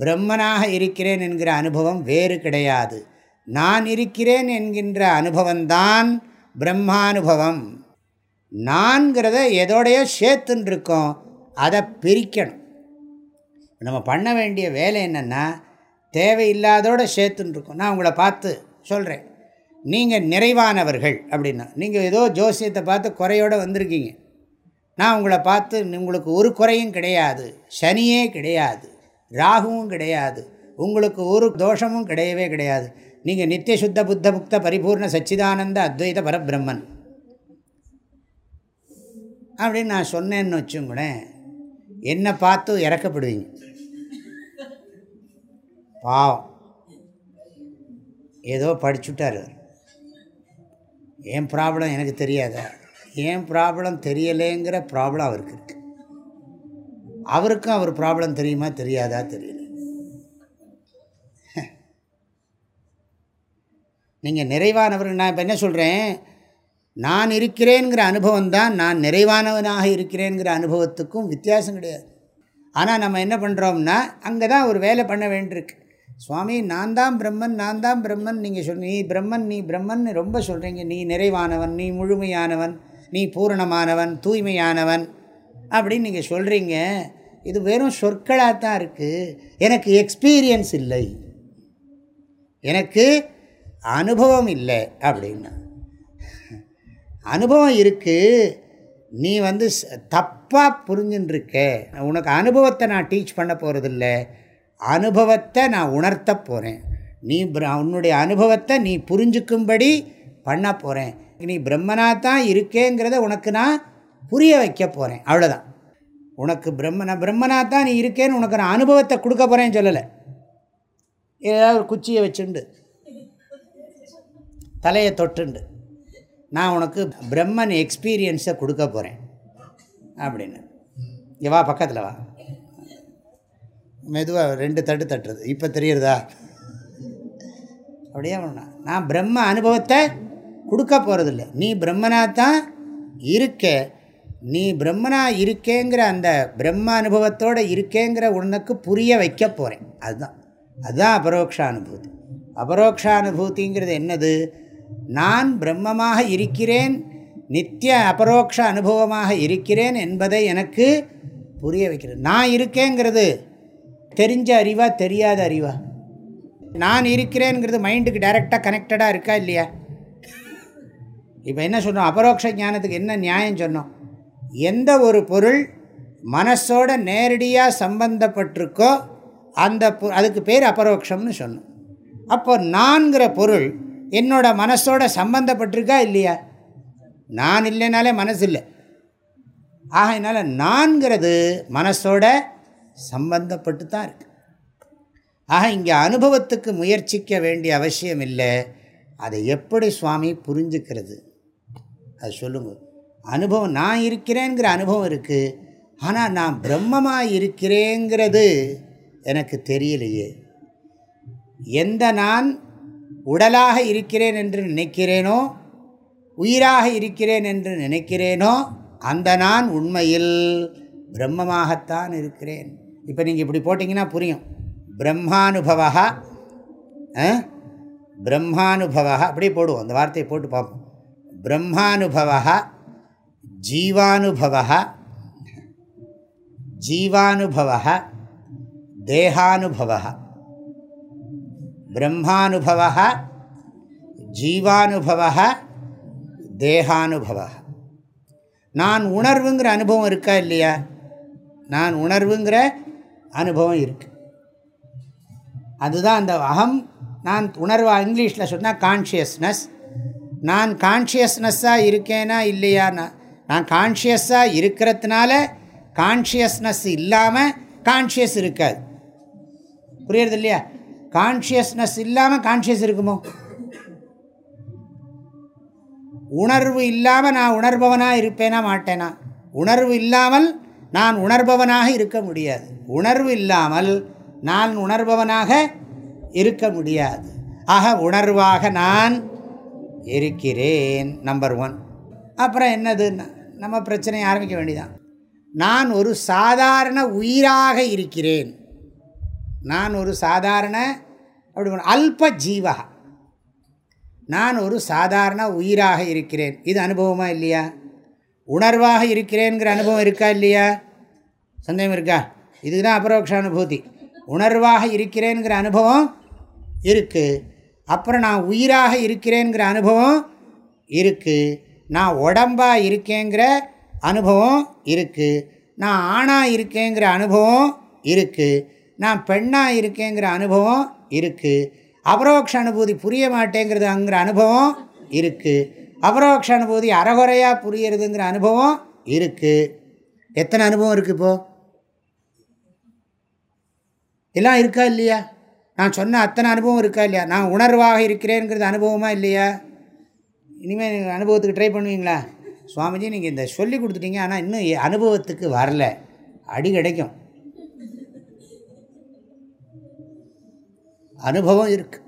Speaker 1: பிரம்மனாக இருக்கிறேன் என்கிற அனுபவம் வேறு கிடையாது நான் இருக்கிறேன் என்கின்ற அனுபவம்தான் பிரம்மானுபவம் நான்கிறத எதோடைய சேர்த்துன்ருக்கோம் அதை பிரிக்கணும் நம்ம பண்ண வேண்டிய வேலை என்னென்னா தேவையில்லாதோட சேர்த்துன்ருக்கோம் நான் உங்களை பார்த்து சொல்கிறேன் நீங்கள் நிறைவானவர்கள் அப்படின்னா நீங்கள் ஏதோ ஜோசியத்தை பார்த்து குறையோடு வந்திருக்கீங்க நான் உங்களை பார்த்து உங்களுக்கு ஒரு குறையும் கிடையாது சனியே கிடையாது ராகுவும் கிடையாது உங்களுக்கு ஒரு தோஷமும் கிடையவே கிடையாது நீங்கள் நித்திய சுத்த புத்த புக்த பரிபூர்ண சச்சிதானந்த அத்வைத பரபிரம்மன் அப்படின்னு நான் சொன்னேன்னு கூட என்னை பார்த்து இறக்கப்படுவீங்க பாவம் ஏதோ படிச்சுட்டார் ஏன் ப்ராப்ளம் எனக்கு தெரியாதா ஏன் ப்ராப்ளம் தெரியலேங்கிற ப்ராப்ளம் அவருக்கு இருக்குது அவருக்கும் அவர் ப்ராப்ளம் தெரியுமா தெரியாதா தெரியல நீங்கள் நிறைவானவர்கள் நான் இப்போ என்ன சொல்கிறேன் நான் இருக்கிறேங்கிற அனுபவம் தான் நான் நிறைவானவனாக இருக்கிறேங்கிற அனுபவத்துக்கும் வித்தியாசம் கிடையாது ஆனால் நம்ம என்ன பண்ணுறோம்னா அங்கே தான் ஒரு வேலை பண்ண வேண்டியிருக்கு சுவாமி நான் தான் பிரம்மன் நான் தான் பிரம்மன் நீங்கள் சொல் நீ பிரம்மன் நீ பிரம்மன் ரொம்ப சொல்கிறீங்க நீ நிறைவானவன் நீ முழுமையானவன் நீ பூரணமானவன் தூய்மையானவன் அப்படின்னு நீங்கள் சொல்கிறீங்க இது வெறும் சொற்களாக தான் இருக்குது எனக்கு எக்ஸ்பீரியன்ஸ் இல்லை எனக்கு அனுபவம் இல்லை அப்படின்னா அனுபவம் இருக்குது நீ வந்து தப்பாக புரிஞ்சுட்டுருக்க உனக்கு அனுபவத்தை நான் டீச் பண்ண போகிறதில்ல அனுபவத்தை நான் உணர்த்த போகிறேன் நீ உன்னுடைய அனுபவத்தை நீ புரிஞ்சுக்கும்படி பண்ண போகிறேன் நீ பிரம்மனாக தான் இருக்கேங்கிறத உனக்கு நான் புரிய வைக்க போகிறேன் அவ்வளோதான் உனக்கு பிரம்மன பிரம்மனாக தான் நீ இருக்கேன்னு உனக்கு நான் அனுபவத்தை கொடுக்க போகிறேன்னு சொல்லலை ஏதாவது ஒரு குச்சியை வச்சுண்டு தலையை தொட்டுண்டு நான் உனக்கு பிரம்மன் எக்ஸ்பீரியன்ஸை கொடுக்க போகிறேன் அப்படின்னு வா பக்கத்தில் வா மெதுவாக ரெண்டு தட்டு தட்டுறது இப்போ தெரியுறதா அப்படியே நான் பிரம்ம அனுபவத்தை கொடுக்க போகிறதில்ல நீ பிரம்மனா தான் இருக்க நீ பிரம்மனா இருக்கேங்கிற அந்த பிரம்ம அனுபவத்தோடு இருக்கேங்கிற உனக்கு புரிய வைக்க போகிறேன் அதுதான் அதுதான் அபரோக்ஷ அனுபூதி அபரோக்ஷ அனுபூதிங்கிறது என்னது நான் பிரம்மமாக இருக்கிறேன் நித்திய அபரோக்ஷ அனுபவமாக இருக்கிறேன் என்பதை எனக்கு புரிய வைக்கிறது நான் இருக்கேங்கிறது தெரிஞ்ச அறிவா தெரியாத அறிவா நான் இருக்கிறேங்கிறது மைண்டுக்கு டைரெக்டாக கனெக்டடாக இருக்கா இல்லையா இப்போ என்ன சொன்னோம் அபரோக்ஷ ஞானத்துக்கு என்ன நியாயம் சொன்னோம் எந்த ஒரு பொருள் மனசோட நேரடியாக சம்பந்தப்பட்டிருக்கோ அந்த அதுக்கு பேர் அபரோக்ஷம்னு சொன்னோம் அப்போ நான்கிற பொருள் என்னோட மனசோட சம்பந்தப்பட்டிருக்கா இல்லையா நான் இல்லைனாலே மனசு இல்லை ஆக என்னால் நான்கிறது மனசோட சம்பந்தப்பட்டு தான் இருக்கு ஆக இங்கே அனுபவத்துக்கு முயற்சிக்க வேண்டிய அவசியம் இல்லை அதை எப்படி சுவாமி புரிஞ்சுக்கிறது அது சொல்லுங்க அனுபவம் நான் இருக்கிறேங்கிற அனுபவம் இருக்குது ஆனால் நான் பிரம்மமாக இருக்கிறேங்கிறது எனக்கு தெரியலையே எந்த நான் உடலாக இருக்கிறேன் என்று நினைக்கிறேனோ உயிராக இருக்கிறேன் என்று நினைக்கிறேனோ அந்த நான் உண்மையில் பிரம்மமாகத்தான் இருக்கிறேன் இப்போ நீங்கள் இப்படி போட்டிங்கன்னா புரியும் பிரம்மானுபவா பிரம்மானுபவா அப்படியே போடுவோம் அந்த வார்த்தையை போட்டு பார்ப்போம் பிரம்மானுபவ ஜீவானுபவ ஜீவானுபவ தேகானுபவ பிரம்மானுபவ ஜீவானுபவ தேகானுபவ நான் உணர்வுங்கிற அனுபவம் இருக்கா இல்லையா நான் உணர்வுங்கிற அனுபவம் இருக்கு அதுதான் அந்த அகம் நான் உணர்வா இங்கிலீஷில் சொன்னால் கான்ஷியஸ்னஸ் நான் கான்ஷியஸ்னஸ்ஸாக இருக்கேனா இல்லையானா நான் கான்ஷியஸாக இருக்கிறதுனால கான்ஷியஸ்னஸ் இல்லாமல் கான்ஷியஸ் இருக்காது புரியுறது இல்லையா கான்ஷியஸ்னஸ் இல்லாமல் கான்ஷியஸ் இருக்குமோ உணர்வு இல்லாமல் நான் உணர்பவனாக இருப்பேனா மாட்டேனா உணர்வு இல்லாமல் நான் உணர்பவனாக இருக்க முடியாது உணர்வு இல்லாமல் நான் உணர்பவனாக இருக்க முடியாது ஆக உணர்வாக நான் இருக்கிறேன் நம்பர் ஒன் அப்புறம் என்னதுன்னா நம்ம பிரச்சனையை ஆரம்பிக்க வேண்டியதான் நான் ஒரு சாதாரண உயிராக இருக்கிறேன் நான் ஒரு சாதாரண அப்படி அல்ப ஜீவா நான் ஒரு சாதாரண உயிராக இருக்கிறேன் இது அனுபவமாக இல்லையா உணர்வாக இருக்கிறேங்கிற அனுபவம் இருக்கா இல்லையா சந்தேகம் இருக்கா இதுதான் அபரோக்ஷ அனுபூதி உணர்வாக இருக்கிறேன்கிற அனுபவம் இருக்குது அப்புறம் நான் உயிராக இருக்கிறேங்கிற அனுபவம் இருக்குது நான் உடம்பாக இருக்கேங்கிற அனுபவம் இருக்குது நான் ஆணாக இருக்கேங்கிற அனுபவம் இருக்குது நான் பெண்ணாக இருக்கேங்கிற அனுபவம் இருக்குது அபரோக்ஷ அனுபூதி புரிய மாட்டேங்கிறதுங்கிற அனுபவம் இருக்குது அபரோக்ஷ அனுபூதி அறகுறையாக புரியறதுங்கிற அனுபவம் இருக்குது எத்தனை அனுபவம் இருக்குது இப்போது எல்லாம் இருக்கா இல்லையா நான் சொன்ன அத்தனை அனுபவம் இருக்கா இல்லையா நான் உணர்வாக இருக்கிறேங்கிறது அனுபவமாக இல்லையா இனிமேல் நீங்கள் அனுபவத்துக்கு ட்ரை பண்ணுவீங்களா சுவாமிஜி நீங்கள் இந்த சொல்லி கொடுத்துட்டீங்க ஆனால் இன்னும் அனுபவத்துக்கு வரல அடி கிடைக்கும் அனுபவம் இருக்கு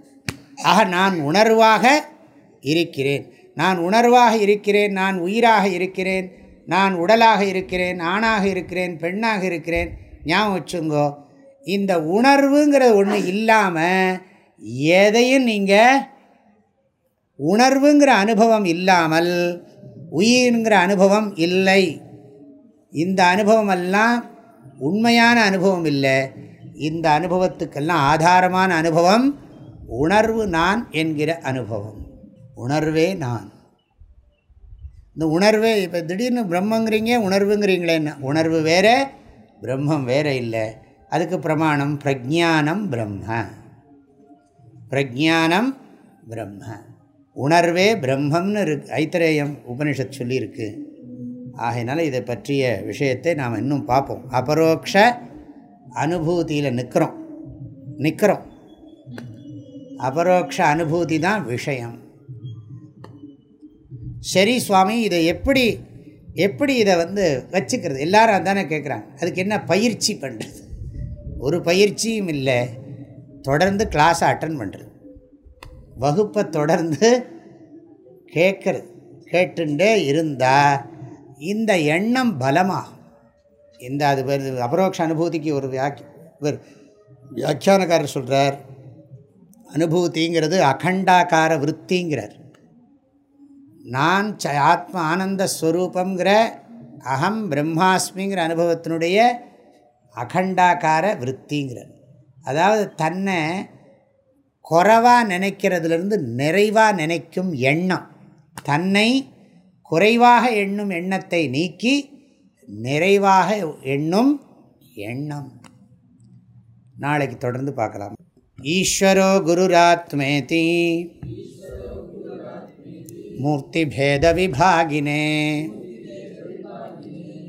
Speaker 1: ஆக நான் உணர்வாக இருக்கிறேன் நான் உணர்வாக இருக்கிறேன் நான் உயிராக இருக்கிறேன் நான் உடலாக இருக்கிறேன் ஆணாக இருக்கிறேன் பெண்ணாக இருக்கிறேன் ஞாபகம் வச்சுங்கோ இந்த உணர்வுங்கிறது ஒன்று இல்லாமல் எதையும் நீங்கள் உணர்வுங்கிற அனுபவம் இல்லாமல் உயிர்ங்கிற அனுபவம் இல்லை இந்த அனுபவமெல்லாம் உண்மையான அனுபவம் இல்லை இந்த அனுபவத்துக்கெல்லாம் ஆதாரமான அனுபவம் உணர்வு நான் என்கிற அனுபவம் உணர்வே நான் இந்த உணர்வே இப்போ திடீர்னு பிரம்மங்கிறீங்க உணர்வுங்கிறீங்களேன்னா உணர்வு வேறு பிரம்மம் வேறு இல்லை அதுக்கு பிரமாணம் பிரஜானம் பிரம்ம பிரஜானம் பிரம்ம உணர்வே பிரம்மம்னு இருக்கு ஐத்திரேயம் உபனிஷத் சொல்லியிருக்கு ஆகையினால இதை பற்றிய விஷயத்தை நாம் இன்னும் பார்ப்போம் அபரோக்ஷ அனுபூதியில் நிற்கிறோம் நிற்கிறோம் அபரோக்ஷ அனுபூதி தான் விஷயம் சரி சுவாமி இதை எப்படி எப்படி இதை வந்து வச்சுக்கிறது எல்லாரும் அதானே கேட்குறாங்க அதுக்கு என்ன பயிற்சி பண்ணுறது ஒரு பயிற்சியும் இல்லை தொடர்ந்து கிளாஸை அட்டன் பண்ணுறது வகுப்பை தொடர்ந்து கேட்குறது கேட்டுண்டே இருந்தால் இந்த எண்ணம் பலமாகும் இந்த அது அபரோக்ஷ அனுபூதிக்கு ஒரு வியாக்கி வியாக்கியானக்காரர் சொல்கிறார் அனுபூதிங்கிறது அகண்டாக்கார விற்த்திங்கிறார் நான் ஆத்ம ஆனந்த ஸ்வரூபங்கிற அகம் பிரம்மாஸ்மிங்கிற அனுபவத்தினுடைய அகண்டாக்கார விற்த்திங்கிறது அதாவது தன்னை குறைவாக நினைக்கிறதுலேருந்து நிறைவாக நினைக்கும் எண்ணம் தன்னை குறைவாக எண்ணும் எண்ணத்தை நீக்கி நிறைவாக எண்ணும் எண்ணம் நாளைக்கு தொடர்ந்து பார்க்கலாம் ஈஸ்வரோ குருராத்மேதி பேத விபாகினே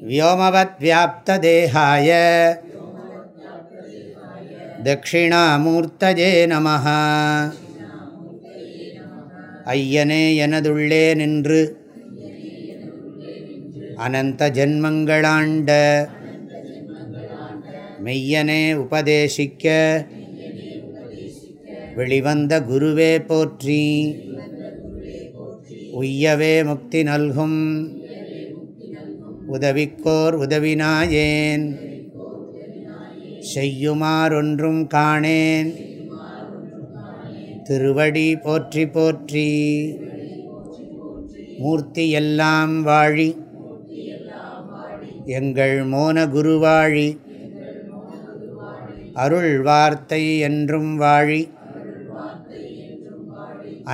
Speaker 1: व्योमवद्व्याप्तदेहाय தட்சிணாமூர்த்தஜே நம ஐயனே எனதுள்ளே நின்று அனந்த ஜென்மங்களாண்ட மெய்யனே உபதேசிக்க வெளிவந்த குருவே போற்றி உய்யவே முக்தி நல்கும் உதவிக்கோர் உதவினாயேன் செய்யுமாறொன்றும் காணேன் திருவடி போற்றி போற்றி மூர்த்தியெல்லாம் வாழி எங்கள் மோன குருவாழி அருள் வார்த்தை என்றும் வாழி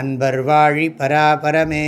Speaker 1: அன்பர் வாழி பராபரமே